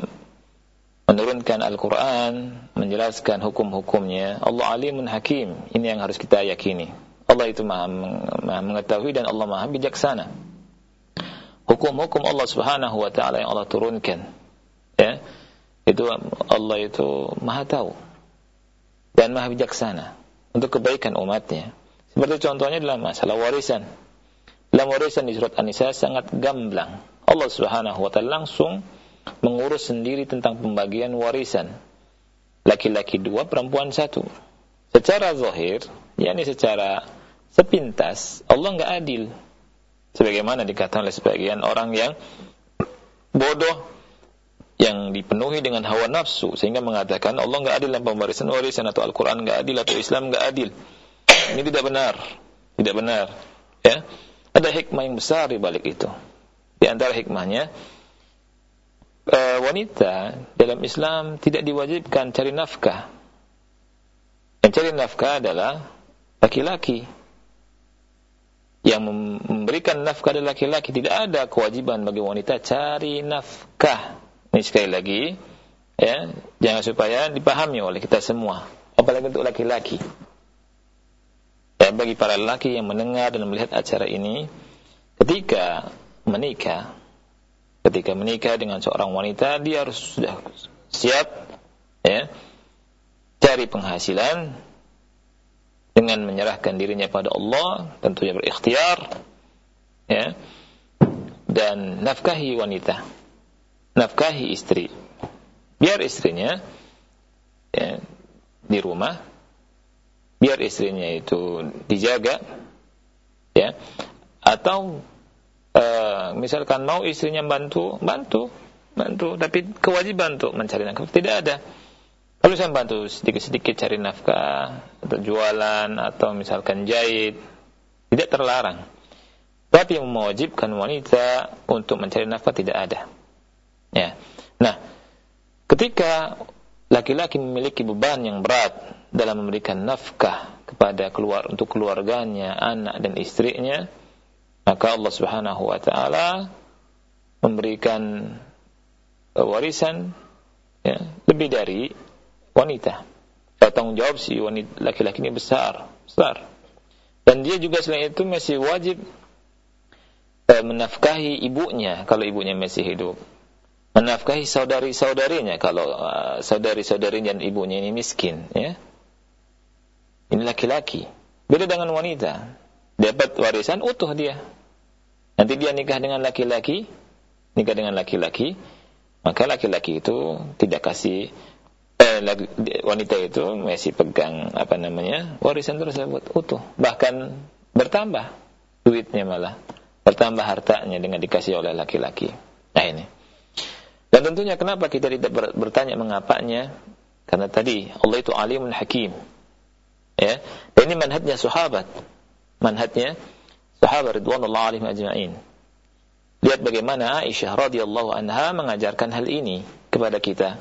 menurunkan Al-Qur'an, menjelaskan hukum-hukumnya, Allah alimun hakim. Ini yang harus kita yakini. Allah itu maha, mengetahui dan Allah maha bijaksana. Hukum-hukum Allah Subhanahu wa taala yang Allah turunkan, ya. Itu Allah itu maha tahu dan maha bijaksana untuk kebaikan umatnya. Seperti contohnya dalam masalah warisan. Dalam warisan di surat An-Nisa sangat gamblang Allah Subhanahu wa taala langsung mengurus sendiri tentang pembagian warisan. Laki-laki dua, perempuan satu. Secara zahir, yakni secara sepintas, Allah nggak adil. Sebagaimana dikatakan oleh sebagian orang yang bodoh yang dipenuhi dengan hawa nafsu sehingga mengatakan Allah nggak adil dalam pemberian warisan atau Al-Qur'an nggak adil atau Islam nggak adil. Ini tidak benar. Tidak benar. Ya. Ada hikmah yang besar di balik itu. Di antara hikmahnya, e, wanita dalam Islam tidak diwajibkan cari nafkah. Yang cari nafkah adalah laki-laki. Yang memberikan nafkah adalah laki-laki. Tidak ada kewajiban bagi wanita cari nafkah. Ini sekali lagi, ya, jangan supaya dipahami oleh kita semua. Apalagi untuk laki-laki. Ya, bagi para laki yang mendengar dan melihat acara ini, ketika menikah, ketika menikah dengan seorang wanita, dia harus sudah siap ya, cari penghasilan dengan menyerahkan dirinya pada Allah, tentunya berikhtiar, ya, dan nafkahi wanita, nafkahi istri. Biar istrinya ya, di rumah, biar istrinya itu dijaga, ya, atau uh, misalkan mau istrinya bantu, bantu. bantu, tapi kewajiban untuk mencari nafkah tidak ada. Kalau saya bantu sedikit-sedikit cari nafkah atau jualan atau misalkan jahit, tidak terlarang. Tapi yang mewajibkan wanita untuk mencari nafkah tidak ada. Ya. Nah, ketika laki-laki memiliki beban yang berat dalam memberikan nafkah kepada keluar untuk keluarganya, anak dan istrinya, maka Allah Subhanahu wa taala memberikan warisan ya, lebih dari wanita. Tanggung jawab si wanita laki-laki ini besar, besar. Dan dia juga selain itu masih wajib eh, menafkahi ibunya kalau ibunya masih hidup. Menafkahi saudari-saudarinya kalau uh, saudari-saudarinya dan ibunya ini miskin, ya. Ini laki-laki. Beda dengan wanita. Dapat warisan utuh dia. Nanti dia nikah dengan laki-laki, nikah dengan laki-laki, maka laki-laki itu tidak kasih eh, wanita itu masih pegang apa namanya warisan tersebut utuh. Bahkan bertambah duitnya malah bertambah hartanya dengan dikasih oleh laki-laki. Nah ini. Dan tentunya kenapa kita tidak bertanya mengapanya? Karena tadi Allah itu alimun hakim. Ya dan ini manhajnya sahabat. Manhajnya sahabat ridwanullah alaihim ajma'in lihat bagaimana Aisyah radhiyallahu anha mengajarkan hal ini kepada kita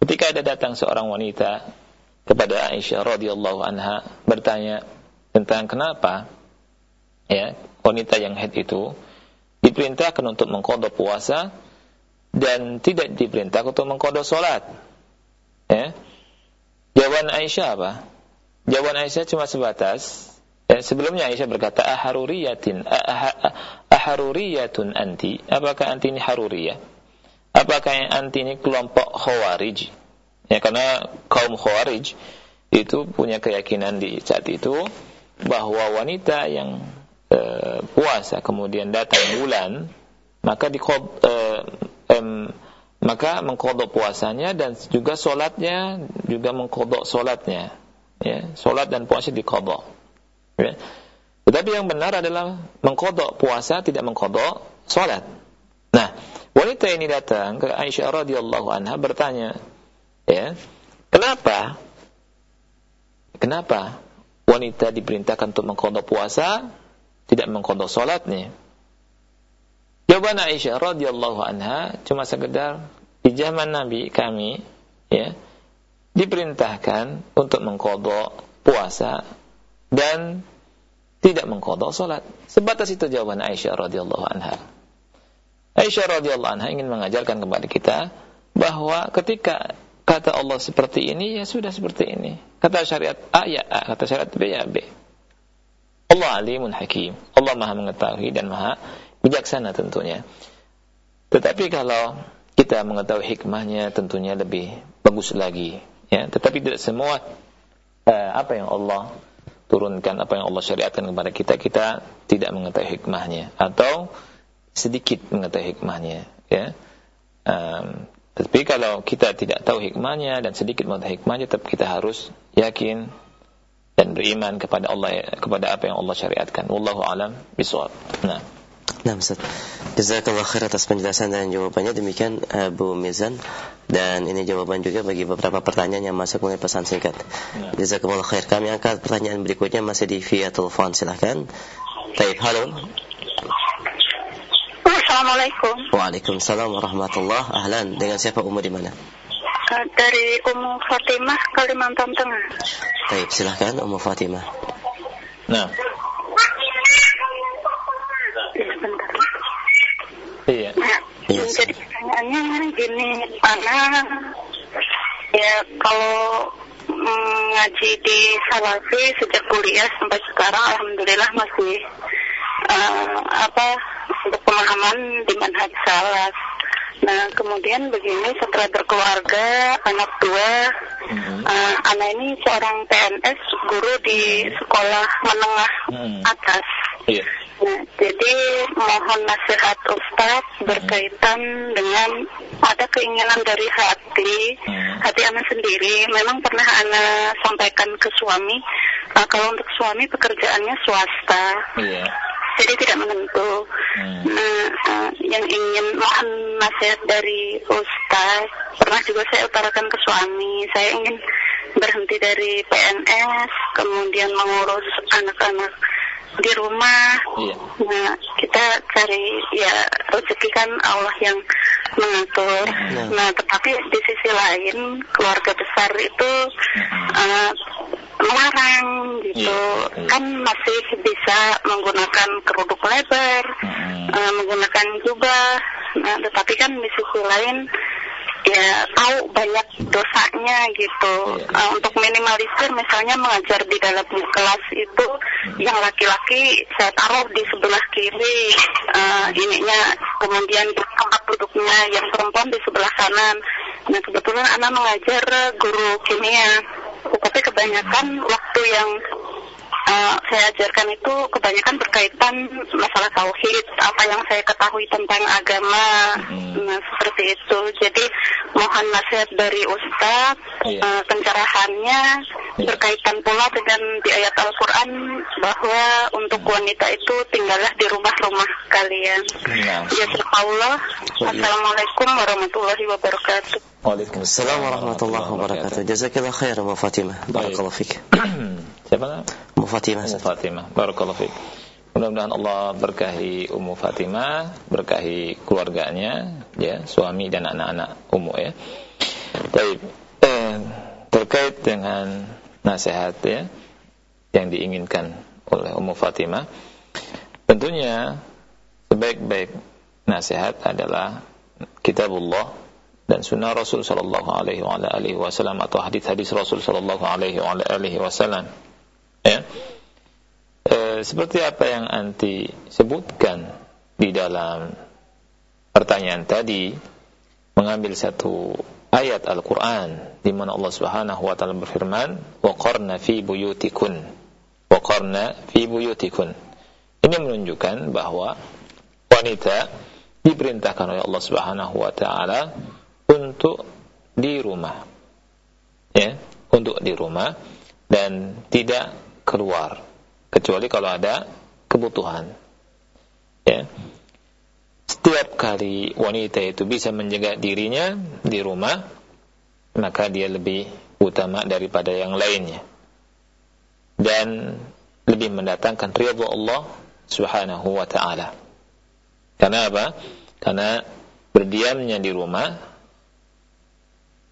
Ketika ada datang seorang wanita kepada Aisyah radhiyallahu anha bertanya tentang kenapa ya wanita yang haid itu diperintahkan untuk mengkodok puasa dan tidak diperintahkan untuk mengkodok solat. Ya. Jawaban Aisyah apa? Jawaban Aisyah cuma sebatas ya, sebelumnya Aisyah berkata aharuriyatin aharuriyatun anti. Apakah anti ini haruriyah? Apakah yang anti ini kelompok Khawarij? Ya karena kaum Khawarij itu punya keyakinan di saat itu bahwa wanita yang e, puasa kemudian datang bulan maka di e, maka mengkodok puasanya dan juga solatnya juga mengkodok solatnya ya solat dan puasa dikodok ya. tetapi yang benar adalah mengkodok puasa tidak mengkodok solat nah Wanita ini datang ke Aisyah radhiyallahu anha bertanya, ya, kenapa? Kenapa wanita diperintahkan untuk mengkodok puasa, tidak mengkodok solatnya? Jawaban Aisyah radhiyallahu anha cuma sekedar di zaman Nabi kami, ya, diperintahkan untuk mengkodok puasa dan tidak mengkodok solat. Sebatas itu jawaban Aisyah radhiyallahu anha. Aisyah radhiyallahu anha ingin mengajarkan kepada kita bahwa ketika kata Allah seperti ini ya sudah seperti ini. Kata syariat A ya A, kata syariat B ya B. Allah alimun hakim. Allah Maha mengetahui dan Maha bijaksana tentunya. Tetapi kalau kita mengetahui hikmahnya tentunya lebih bagus lagi ya. Tetapi tidak semua uh, apa yang Allah turunkan, apa yang Allah syariatkan kepada kita kita tidak mengetahui hikmahnya. Atau sedikit mengetahui hikmahnya ya. Um, tapi kalau kita tidak tahu hikmahnya dan sedikit mengetahui hikmahnya tetap kita harus yakin dan beriman kepada Allah kepada apa yang Allah syariatkan. Wallahu alam bisawab nah Nah, Ustaz. Jazakallah khair atas penjelasan dan jawabannya. Demikian Abu Mizan dan ini jawaban juga bagi beberapa pertanyaan yang masuk melalui pesan singkat. Nah. Jazakallah khair. Kami angkat pertanyaan berikutnya masih di via telepon. Silahkan. Baik, halo. Assalamualaikum. Waalaikumsalam warahmatullah. Ahlan. Dengan siapa umur di mana? Uh, dari Ummu Fatimah, Kalimantan Tengah. Baik, silahkan Ummu Fatimah. Nah. Iya. Nah, iya. Jadi pertanyaannya gini, anak ya kalau mm, ngaji di Salafi sejak kuliah sampai sekarang alhamdulillah masih uh, apa untuk pemahaman di manhaj salaf. Nah, kemudian begini setelah berkeluarga, anak dua, mm-hmm. uh, anak ini seorang PNS, guru di sekolah menengah mm-hmm. atas. Yeah. Nah, jadi mohon nasihat Ustadz berkaitan dengan ada keinginan dari hati, mm-hmm. hati anak sendiri. Memang pernah anak sampaikan ke suami, uh, kalau untuk suami pekerjaannya swasta. Yeah jadi tidak menentu. Hmm. Nah, uh, yang ingin mohon nasihat dari Ustaz, pernah juga saya utarakan ke suami, saya ingin berhenti dari PNS, kemudian mengurus anak-anak di rumah. Iya. Nah, kita cari ya rezeki kan Allah yang mengatur. Nah. Nah, tetapi di sisi lain keluarga besar itu uh, melarang gitu. Iya, iya. Kan masih bisa menggunakan kerudung lebar, uh, menggunakan jubah. Nah, tetapi kan di sisi lain ya tahu banyak dosanya gitu. Iya. Uh, untuk minimalisir misalnya mengajar di dalam kelas itu yang laki-laki saya taruh di sebelah kiri uh, ininya kemudian di tempat duduknya yang perempuan di sebelah kanan. Nah kebetulan anak mengajar guru kimia, tapi kebanyakan waktu yang uh, saya ajarkan itu kebanyakan berkaitan masalah tauhid, apa yang saya ketahui tentang agama, Hmm. nah seperti itu. Jadi mohon nasihat dari Ustadz, Iya. uh, pencerahannya Iya. berkaitan pula dengan di ayat Al-Quran bahwa untuk wanita itu tinggallah di rumah-rumah kalian. Nah. Jazakallah. Assalamualaikum warahmatullahi wabarakatuh. Waalaikumsalam Assalamualaikum warahmatullahi wabarakatuh. Jazakillah khair Ummu Fatimah. Barakallahu fik. Siapa nama? Ummu Fatimah. Ummu. Fatimah. Barakallahu fiik. Mudah-mudahan Allah berkahi Ummu Fatimah, berkahi keluarganya, ya, suami dan anak-anak Ummu ya. Baik, eh, terkait dengan nasihat ya yang diinginkan oleh Ummu Fatimah, tentunya sebaik-baik nasihat adalah kitabullah dan sunnah Rasul sallallahu alaihi wa alihi wasallam atau hadis-hadis Rasul sallallahu alaihi wa alihi wasallam. Ya. E, seperti apa yang anti sebutkan di dalam pertanyaan tadi mengambil satu ayat Al-Qur'an di mana Allah Subhanahu wa taala berfirman wa qarna fi buyutikun wa qarna fi buyutikun ini menunjukkan bahwa wanita diperintahkan oleh Allah Subhanahu wa taala untuk di rumah. Ya, untuk di rumah dan tidak keluar kecuali kalau ada kebutuhan. Ya. Setiap kali wanita itu bisa menjaga dirinya di rumah, maka dia lebih utama daripada yang lainnya. Dan lebih mendatangkan ridha Allah Subhanahu wa taala. Karena apa? Karena berdiamnya di rumah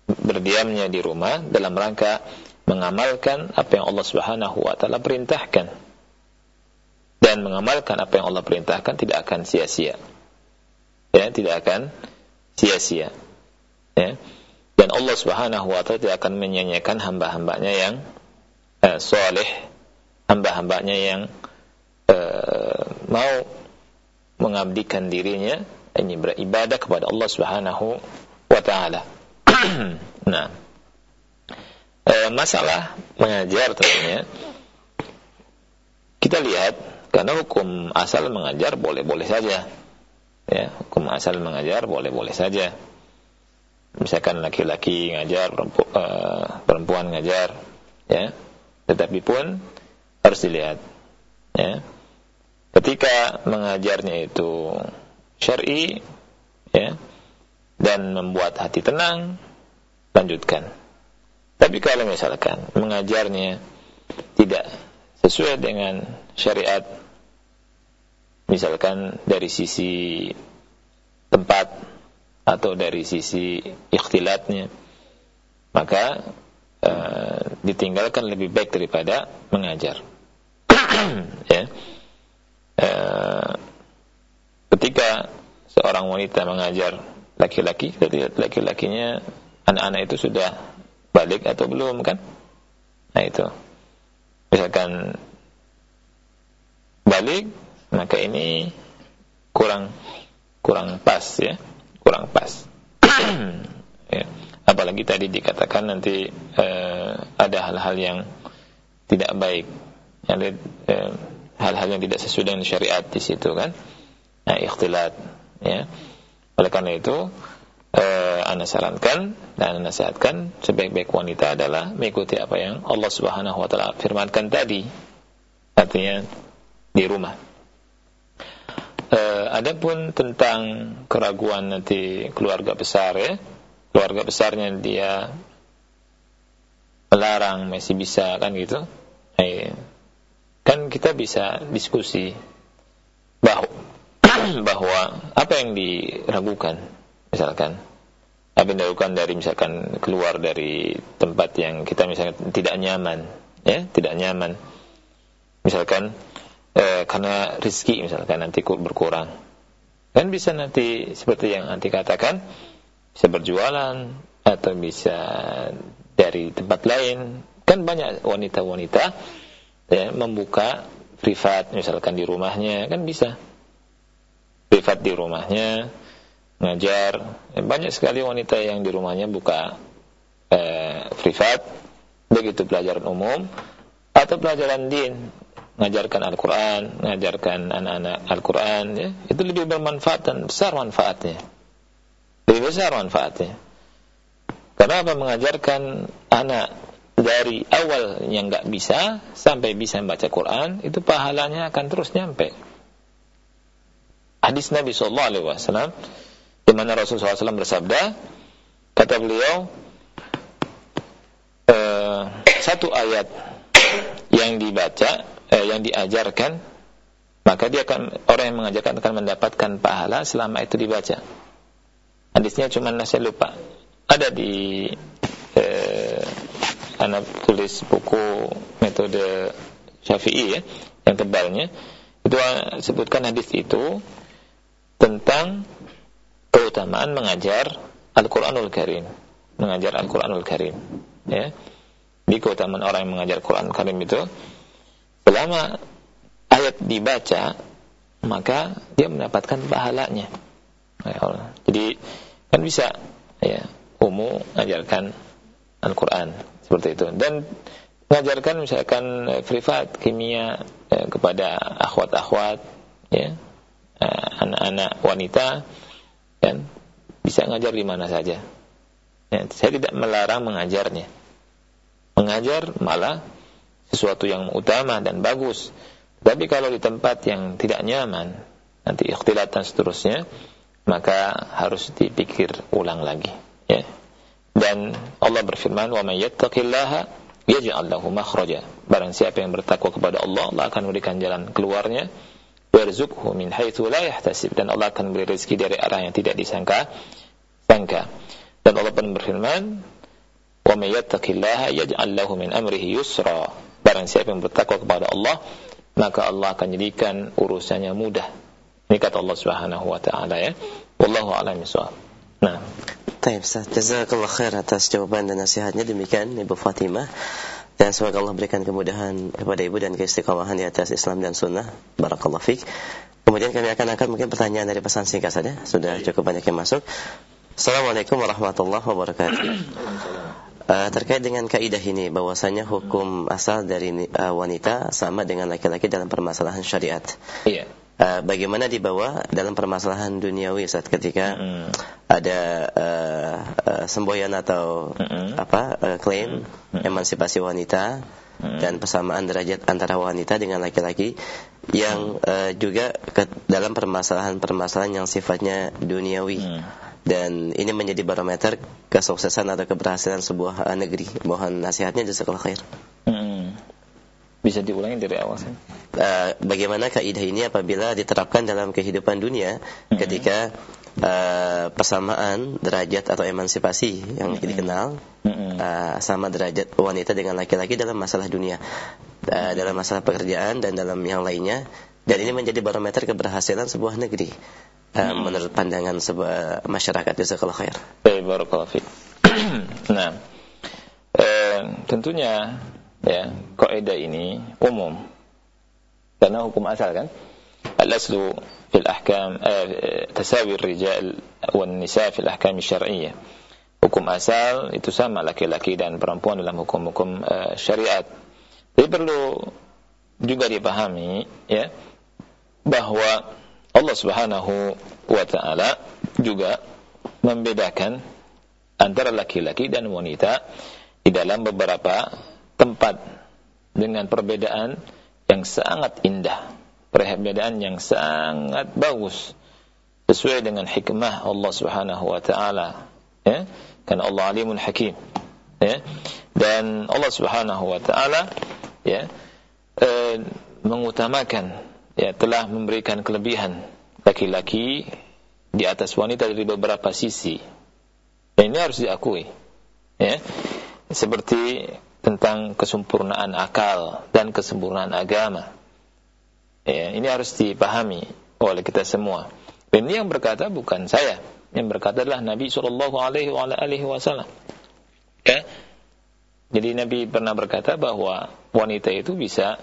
berdiamnya di rumah dalam rangka mengamalkan apa yang Allah Subhanahu wa taala perintahkan. Dan mengamalkan apa yang Allah perintahkan tidak akan sia-sia. Ya, tidak akan sia-sia. Ya. Dan Allah Subhanahu wa taala tidak akan menyanyiakan hamba-hambanya yang eh, soleh, hamba-hambanya yang eh, mau mengabdikan dirinya ini beribadah kepada Allah Subhanahu wa taala. nah, e, masalah mengajar tentunya kita lihat karena hukum asal mengajar boleh-boleh saja. Ya, hukum asal mengajar boleh-boleh saja. Misalkan laki-laki ngajar, perempu, e, perempuan ngajar, ya. Tetapi pun harus dilihat, ya. Ketika mengajarnya itu syar'i, ya, dan membuat hati tenang, lanjutkan. Tapi kalau misalkan mengajarnya tidak sesuai dengan syariat, misalkan dari sisi tempat atau dari sisi ikhtilatnya, maka e, ditinggalkan lebih baik daripada mengajar. ya. E, ketika seorang wanita mengajar laki-laki, laki-lakinya anak-anak itu sudah balik atau belum kan? Nah itu. Misalkan balik, maka ini kurang kurang pas ya, kurang pas. ya. Apalagi tadi dikatakan nanti eh, ada hal-hal yang tidak baik, hal-hal eh, hal-hal yang tidak sesuai dengan syariat di situ kan? Nah, ikhtilat ya. Oleh karena itu, eh, anda sarankan dan anda nasihatkan sebaik-baik wanita adalah mengikuti apa yang Allah Subhanahu wa taala firmankan tadi. Artinya di rumah. eh, adapun tentang keraguan nanti keluarga besar ya, keluarga besarnya dia melarang masih bisa kan gitu. Eh, kan kita bisa diskusi bahwa bahwa apa yang diragukan misalkan apa yang diragukan dari misalkan keluar dari tempat yang kita misalkan tidak nyaman ya tidak nyaman. Misalkan eh, karena rizki misalkan nanti berkurang. Kan bisa nanti seperti yang nanti katakan bisa berjualan atau bisa dari tempat lain. Kan banyak wanita-wanita ya, membuka privat misalkan di rumahnya kan bisa. Privat di rumahnya ngajar ya, banyak sekali wanita yang di rumahnya buka eh, privat begitu pelajaran umum atau pelajaran din mengajarkan Al-Quran, mengajarkan anak-anak Al-Quran, ya, itu lebih bermanfaat dan besar manfaatnya. Lebih besar manfaatnya. Karena apa? Mengajarkan anak dari awal yang nggak bisa sampai bisa membaca Quran, itu pahalanya akan terus nyampe. Hadis Nabi Sallallahu Alaihi Wasallam, di mana Rasulullah SAW bersabda, kata beliau, e, satu ayat yang dibaca eh, yang diajarkan maka dia akan orang yang mengajarkan akan mendapatkan pahala selama itu dibaca. Hadisnya cuma saya lupa. Ada di eh, anak tulis buku metode Syafi'i ya, yang tebalnya itu sebutkan hadis itu tentang keutamaan mengajar Al-Qur'anul Karim, mengajar Al-Qur'anul Karim, ya. Di keutamaan orang yang mengajar Quran Karim itu selama ayat dibaca maka dia mendapatkan pahalanya. Ya jadi kan bisa ya umum mengajarkan Al-Quran. Seperti itu. Dan mengajarkan misalkan eh, privat kimia ya, kepada akhwat-akhwat ya eh, anak-anak wanita bisa ngajar di mana saja ya, saya tidak melarang mengajarnya mengajar malah sesuatu yang utama dan bagus. Tapi kalau di tempat yang tidak nyaman, nanti ikhtilat dan seterusnya, maka harus dipikir ulang lagi. Ya. Dan Allah berfirman, "Wa may yattaqillaha yaj'al lahu makhraja." Barang siapa yang bertakwa kepada Allah, Allah akan memberikan jalan keluarnya. Warzuqhu min haitsu la yahtasib dan Allah akan beri rezeki dari arah yang tidak disangka sangka. Dan Allah pun berfirman, "Wa may yattaqillaha yaj'al lahu min amrihi yusra." Barang siapa yang bertakwa kepada Allah, maka Allah akan jadikan urusannya mudah. Ini kata Allah Subhanahu wa taala ya. Wallahu a'lam bishawab. Nah. Baik, Ustaz. Jazakallah khair atas jawaban dan nasihatnya. Demikian Ibu Fatimah. Dan semoga Allah berikan kemudahan kepada ibu dan keistiqomahan di atas Islam dan Sunnah. Barakallah fiqh. Kemudian kami akan angkat mungkin pertanyaan dari pesan singkat saja. Sudah cukup banyak yang masuk. Assalamualaikum warahmatullahi wabarakatuh. Uh, terkait dengan kaidah ini bahwasanya hukum asal dari uh, wanita sama dengan laki-laki dalam permasalahan syariat. Iya. Uh, bagaimana dibawa dalam permasalahan duniawi saat ketika mm. ada uh, uh, semboyan atau mm. apa uh, klaim mm. emansipasi wanita mm. dan persamaan derajat antara wanita dengan laki-laki yang uh, juga ke dalam permasalahan-permasalahan yang sifatnya duniawi. Mm dan ini menjadi barometer kesuksesan atau keberhasilan sebuah negeri. Mohon nasihatnya jazakallahu khair. Hmm. Bisa diulangi dari awal sih. Uh, bagaimana kaidah ini apabila diterapkan dalam kehidupan dunia hmm. ketika uh, persamaan derajat atau emansipasi yang hmm. dikenal hmm. Uh, sama derajat wanita dengan laki-laki dalam masalah dunia, uh, dalam masalah pekerjaan dan dalam yang lainnya dan ini menjadi barometer keberhasilan sebuah negeri uh, menurut pandangan sebuah masyarakat jazakallah khair. Baik, barakallahu fiik. nah, eh, tentunya ya, kaidah ini umum. Karena hukum asal kan? Al-aslu fil ahkam eh, tasawi rijal wan nisa fil ahkam syar'iyyah. Hukum asal itu sama laki-laki dan perempuan dalam hukum-hukum uh, syariat. Jadi perlu juga dipahami ya bahwa Allah Subhanahu wa taala juga membedakan antara laki-laki dan wanita di dalam beberapa tempat dengan perbedaan yang sangat indah. perbedaan yang sangat bagus sesuai dengan hikmah Allah Subhanahu wa taala ya. Karena Allah alimun hakim ya. Dan Allah Subhanahu wa taala ya eh, mengutamakan ya telah memberikan kelebihan laki-laki di atas wanita dari beberapa sisi. Ini harus diakui ya. Seperti tentang kesempurnaan akal dan kesempurnaan agama ya ini harus dipahami oleh kita semua dan ini yang berkata bukan saya, yang berkata adalah Nabi Shallallahu Alaihi Wasallam. Ya, jadi Nabi pernah berkata bahwa wanita itu bisa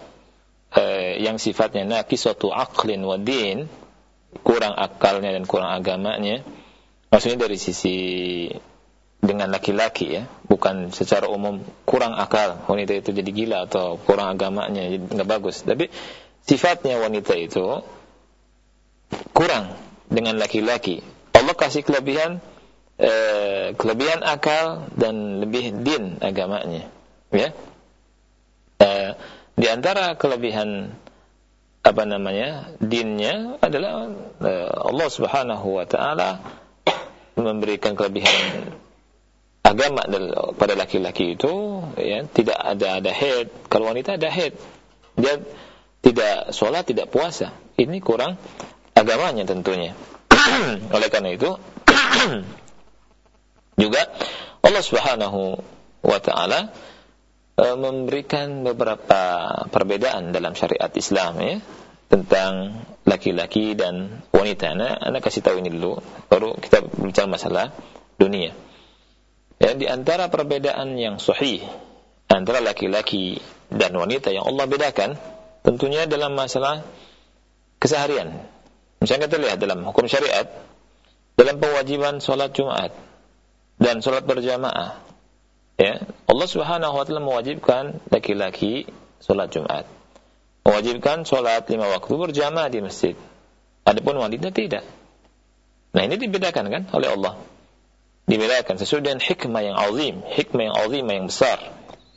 eh, yang sifatnya nakisatu aqlin wa din, kurang akalnya dan kurang agamanya. Maksudnya dari sisi dengan laki-laki ya, bukan secara umum kurang akal wanita itu jadi gila atau kurang agamanya nggak bagus. Tapi sifatnya wanita itu kurang dengan laki-laki. Allah kasih kelebihan eh, kelebihan akal dan lebih din agamanya. Ya. Eh, di antara kelebihan apa namanya dinnya adalah eh, Allah Subhanahu wa taala memberikan kelebihan agama pada laki-laki itu ya tidak ada ada head kalau wanita ada head dia tidak sholat tidak puasa ini kurang agamanya tentunya. Oleh karena itu juga Allah Subhanahu wa taala e, memberikan beberapa perbedaan dalam syariat Islam ya tentang laki-laki dan wanita. Nah, anda kasih tahu ini dulu baru kita bicara masalah dunia. Ya, di antara perbedaan yang sahih antara laki-laki dan wanita yang Allah bedakan tentunya dalam masalah keseharian Misalnya kita lihat dalam hukum syariat, dalam pewajiban sholat Jumat dan sholat berjamaah, ya Allah Subhanahu Wa Taala mewajibkan laki-laki sholat Jumat, mewajibkan sholat lima waktu berjamaah di masjid. Adapun wanita tidak. Nah ini dibedakan kan oleh Allah. Dibedakan sesuai dengan hikmah yang azim, hikmah yang azim yang besar,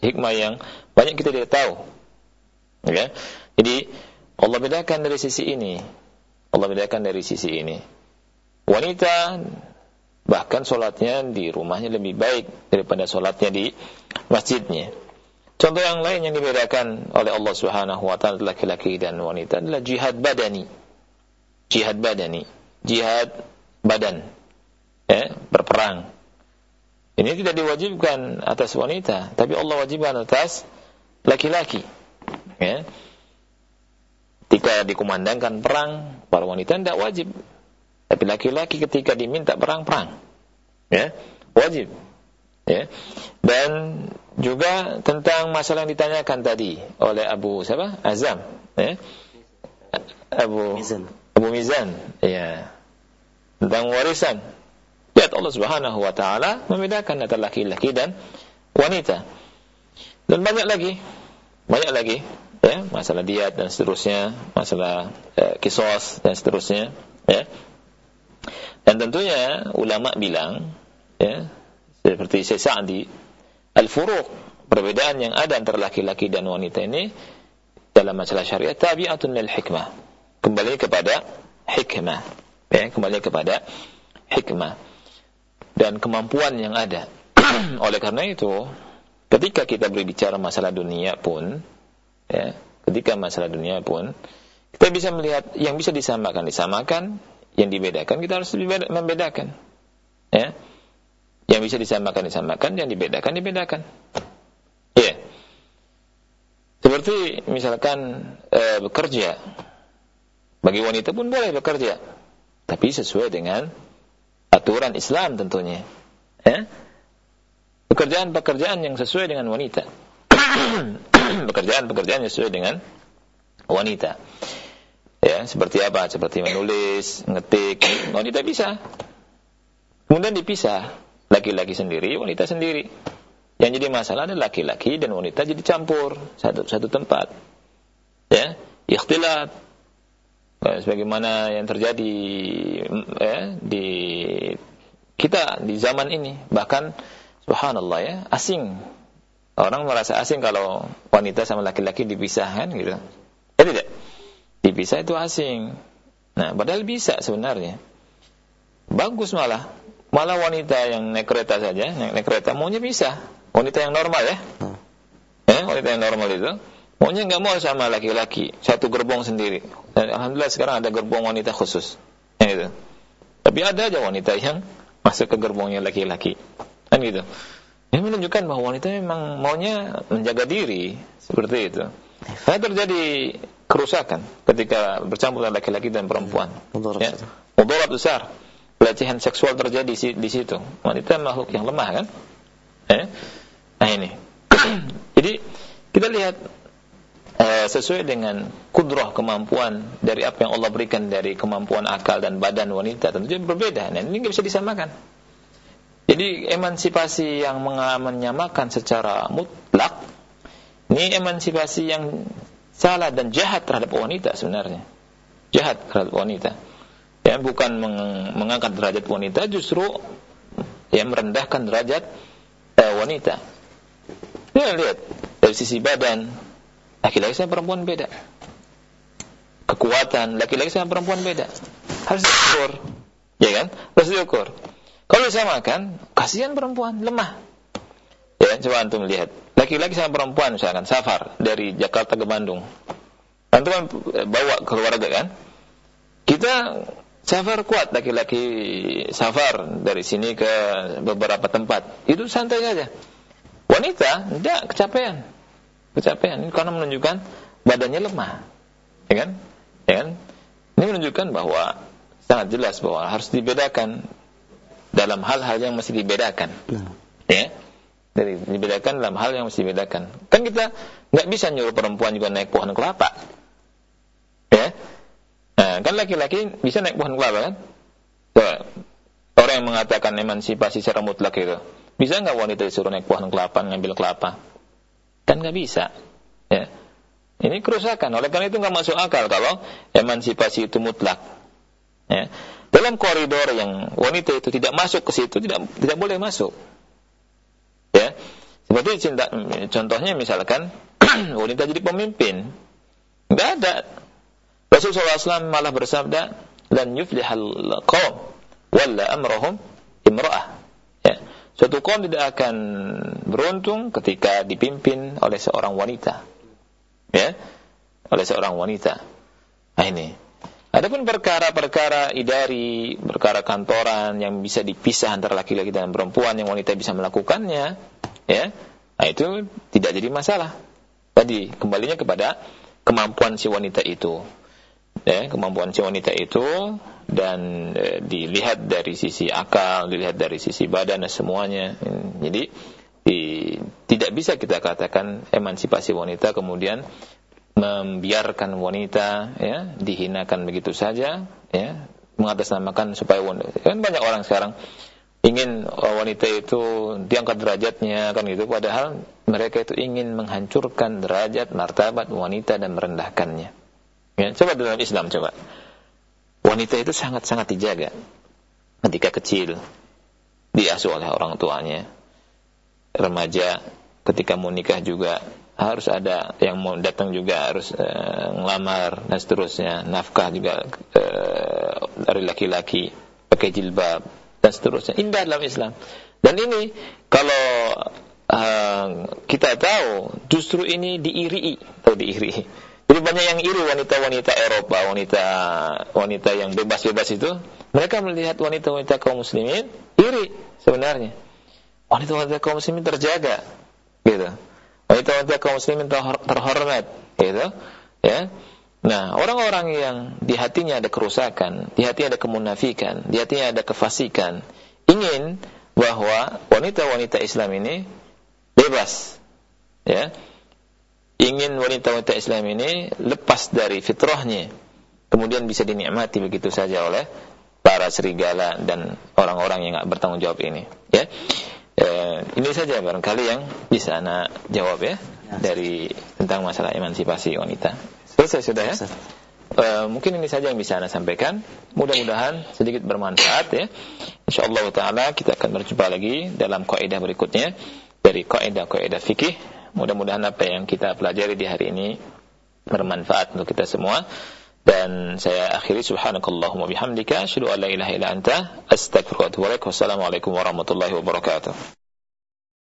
hikmah yang banyak kita tidak tahu. Ya. Jadi Allah bedakan dari sisi ini Allah bedakan dari sisi ini. Wanita bahkan sholatnya di rumahnya lebih baik daripada sholatnya di masjidnya. Contoh yang lain yang dibedakan oleh Allah Subhanahu wa taala laki-laki dan wanita adalah jihad badani. Jihad badani, jihad badan. Ya, berperang. Ini tidak diwajibkan atas wanita, tapi Allah wajibkan atas laki-laki. Ya. Ketika dikumandangkan perang, para wanita tidak wajib. Tapi laki-laki ketika diminta perang, perang. Ya, wajib. Ya. Dan juga tentang masalah yang ditanyakan tadi oleh Abu siapa? Azam, ya. Abu Mizan. Abu Mizan, ya. Tentang warisan. Lihat Allah Subhanahu wa taala membedakan antara laki-laki dan wanita. Dan banyak lagi. Banyak lagi ya masalah diat dan seterusnya masalah eh, kisos dan seterusnya ya dan tentunya ulama bilang ya seperti Syekh Sa'di al-furuq perbedaan yang ada antara laki-laki dan wanita ini dalam masalah syariat tabi'atun lil hikmah kembali kepada hikmah ya kembali kepada hikmah dan kemampuan yang ada. Oleh karena itu ketika kita berbicara masalah dunia pun ya ketika masalah dunia pun kita bisa melihat yang bisa disamakan disamakan yang dibedakan kita harus membedakan. Ya. Yang bisa disamakan disamakan yang dibedakan dibedakan. Ya. Seperti misalkan e, bekerja. Bagi wanita pun boleh bekerja tapi sesuai dengan aturan Islam tentunya ya pekerjaan-pekerjaan yang sesuai dengan wanita pekerjaan-pekerjaan yang sesuai dengan wanita. Ya, seperti apa? Seperti menulis, ngetik, wanita bisa. Kemudian dipisah, laki-laki sendiri, wanita sendiri. Yang jadi masalah adalah laki-laki dan wanita jadi campur satu satu tempat. Ya, ikhtilat. Ya, sebagaimana yang terjadi ya, di kita di zaman ini, bahkan subhanallah ya, asing Orang merasa asing kalau wanita sama laki-laki dipisahkan gitu. Ya tidak. Di dipisah itu asing. Nah, padahal bisa sebenarnya. Bagus malah. Malah wanita yang naik kereta saja, naik, naik kereta maunya bisa. Wanita yang normal ya. Ya, wanita yang normal itu maunya nggak mau sama laki-laki, satu gerbong sendiri. Dan alhamdulillah sekarang ada gerbong wanita khusus. Ya, gitu. Tapi ada aja wanita yang masuk ke gerbongnya laki-laki. Kan gitu. Ini menunjukkan bahwa wanita memang maunya menjaga diri seperti itu. Nah, terjadi kerusakan ketika bercampur laki-laki dan perempuan. Ya, mudarat besar. Pelecehan seksual terjadi di situ. Wanita makhluk yang lemah kan? Eh? Nah ini. Jadi kita lihat uh, sesuai dengan kudrah kemampuan dari apa yang Allah berikan dari kemampuan akal dan badan wanita tentunya berbeda. Nah, ini nggak bisa disamakan. Jadi emansipasi yang menyamakan secara mutlak ini emansipasi yang salah dan jahat terhadap wanita sebenarnya. Jahat terhadap wanita. Ya, bukan meng mengangkat derajat wanita, justru ya merendahkan derajat eh, wanita. Ya, lihat dari sisi badan, laki-laki sama perempuan beda. Kekuatan laki-laki sama perempuan beda. Harus diukur, ya kan? Harus diukur. Kalau disamakan, kasihan perempuan lemah. Ya, coba antum lihat. Laki-laki sama perempuan misalkan safar dari Jakarta ke Bandung. Antum kan bawa keluarga kan? Kita safar kuat laki-laki safar dari sini ke beberapa tempat. Itu santai saja. Wanita tidak kecapean. Kecapean ini karena menunjukkan badannya lemah. Ya kan? Ya kan? Ini menunjukkan bahwa sangat jelas bahwa harus dibedakan dalam hal-hal yang mesti dibedakan. Nah. Ya dari dibedakan dalam hal yang mesti dibedakan. Kan kita nggak bisa nyuruh perempuan juga naik pohon kelapa. Ya. Nah, kan laki-laki bisa naik pohon kelapa kan? Coba. Orang yang mengatakan emansipasi secara mutlak itu. Bisa nggak wanita disuruh naik pohon kelapa, ngambil kelapa? Kan nggak bisa. Ya. Ini kerusakan. Oleh karena itu nggak masuk akal kalau emansipasi itu mutlak. Ya. Dalam koridor yang wanita itu tidak masuk ke situ, tidak tidak boleh masuk. Ya. Seperti cinta, contohnya misalkan wanita jadi pemimpin. Enggak ada. Rasulullah SAW malah bersabda, "Lan yuflihal qaum walla amrahum imra'ah." Suatu kaum tidak akan beruntung ketika dipimpin oleh seorang wanita. Ya. Oleh seorang wanita. Nah ini. Adapun perkara-perkara idari, perkara kantoran yang bisa dipisah antara laki-laki dan perempuan yang wanita bisa melakukannya, ya, nah itu tidak jadi masalah. Tadi kembalinya kepada kemampuan si wanita itu, ya, kemampuan si wanita itu dan e, dilihat dari sisi akal, dilihat dari sisi badan dan semuanya. Jadi di, tidak bisa kita katakan emansipasi wanita kemudian membiarkan wanita ya dihinakan begitu saja ya mengatasnamakan supaya wanita kan banyak orang sekarang ingin wanita itu diangkat derajatnya kan gitu padahal mereka itu ingin menghancurkan derajat martabat wanita dan merendahkannya ya coba dalam Islam coba. Wanita itu sangat-sangat dijaga. Ketika kecil diasuh oleh orang tuanya. Remaja ketika mau nikah juga harus ada yang mau datang juga harus uh, ngelamar dan seterusnya. Nafkah juga uh, dari laki-laki pakai jilbab dan seterusnya. Indah dalam Islam. Dan ini kalau uh, kita tahu justru ini diiri atau diiri jadi banyak yang iri wanita-wanita Eropa wanita wanita yang bebas-bebas itu. Mereka melihat wanita-wanita kaum muslimin iri sebenarnya. Wanita-wanita kaum muslimin terjaga gitu. Wanita-wanita kaum muslimin terhormat gitu ya. Nah orang-orang yang di hatinya ada kerusakan di hatinya ada kemunafikan di hatinya ada kefasikan ingin bahwa wanita-wanita Islam ini bebas ya ingin wanita-wanita Islam ini lepas dari fitrahnya kemudian bisa dinikmati begitu saja oleh para serigala dan orang-orang yang nggak bertanggung jawab ini ya Eh, ini saja barangkali yang bisa anak jawab ya, ya dari tentang masalah emansipasi wanita. Selesai sudah ya? Uh, mungkin ini saja yang bisa anda sampaikan. Mudah-mudahan sedikit bermanfaat ya. Insyaallah taala kita akan berjumpa lagi dalam kaidah berikutnya dari kaidah-kaidah fikih. Mudah-mudahan apa yang kita pelajari di hari ini bermanfaat untuk kita semua Dan saya akhiri subhanakallahumma bihamdika asyhadu an la ilaha illa anta astaghfiruka wa atubu ilaik. Wassalamualaikum warahmatullahi wabarakatuh.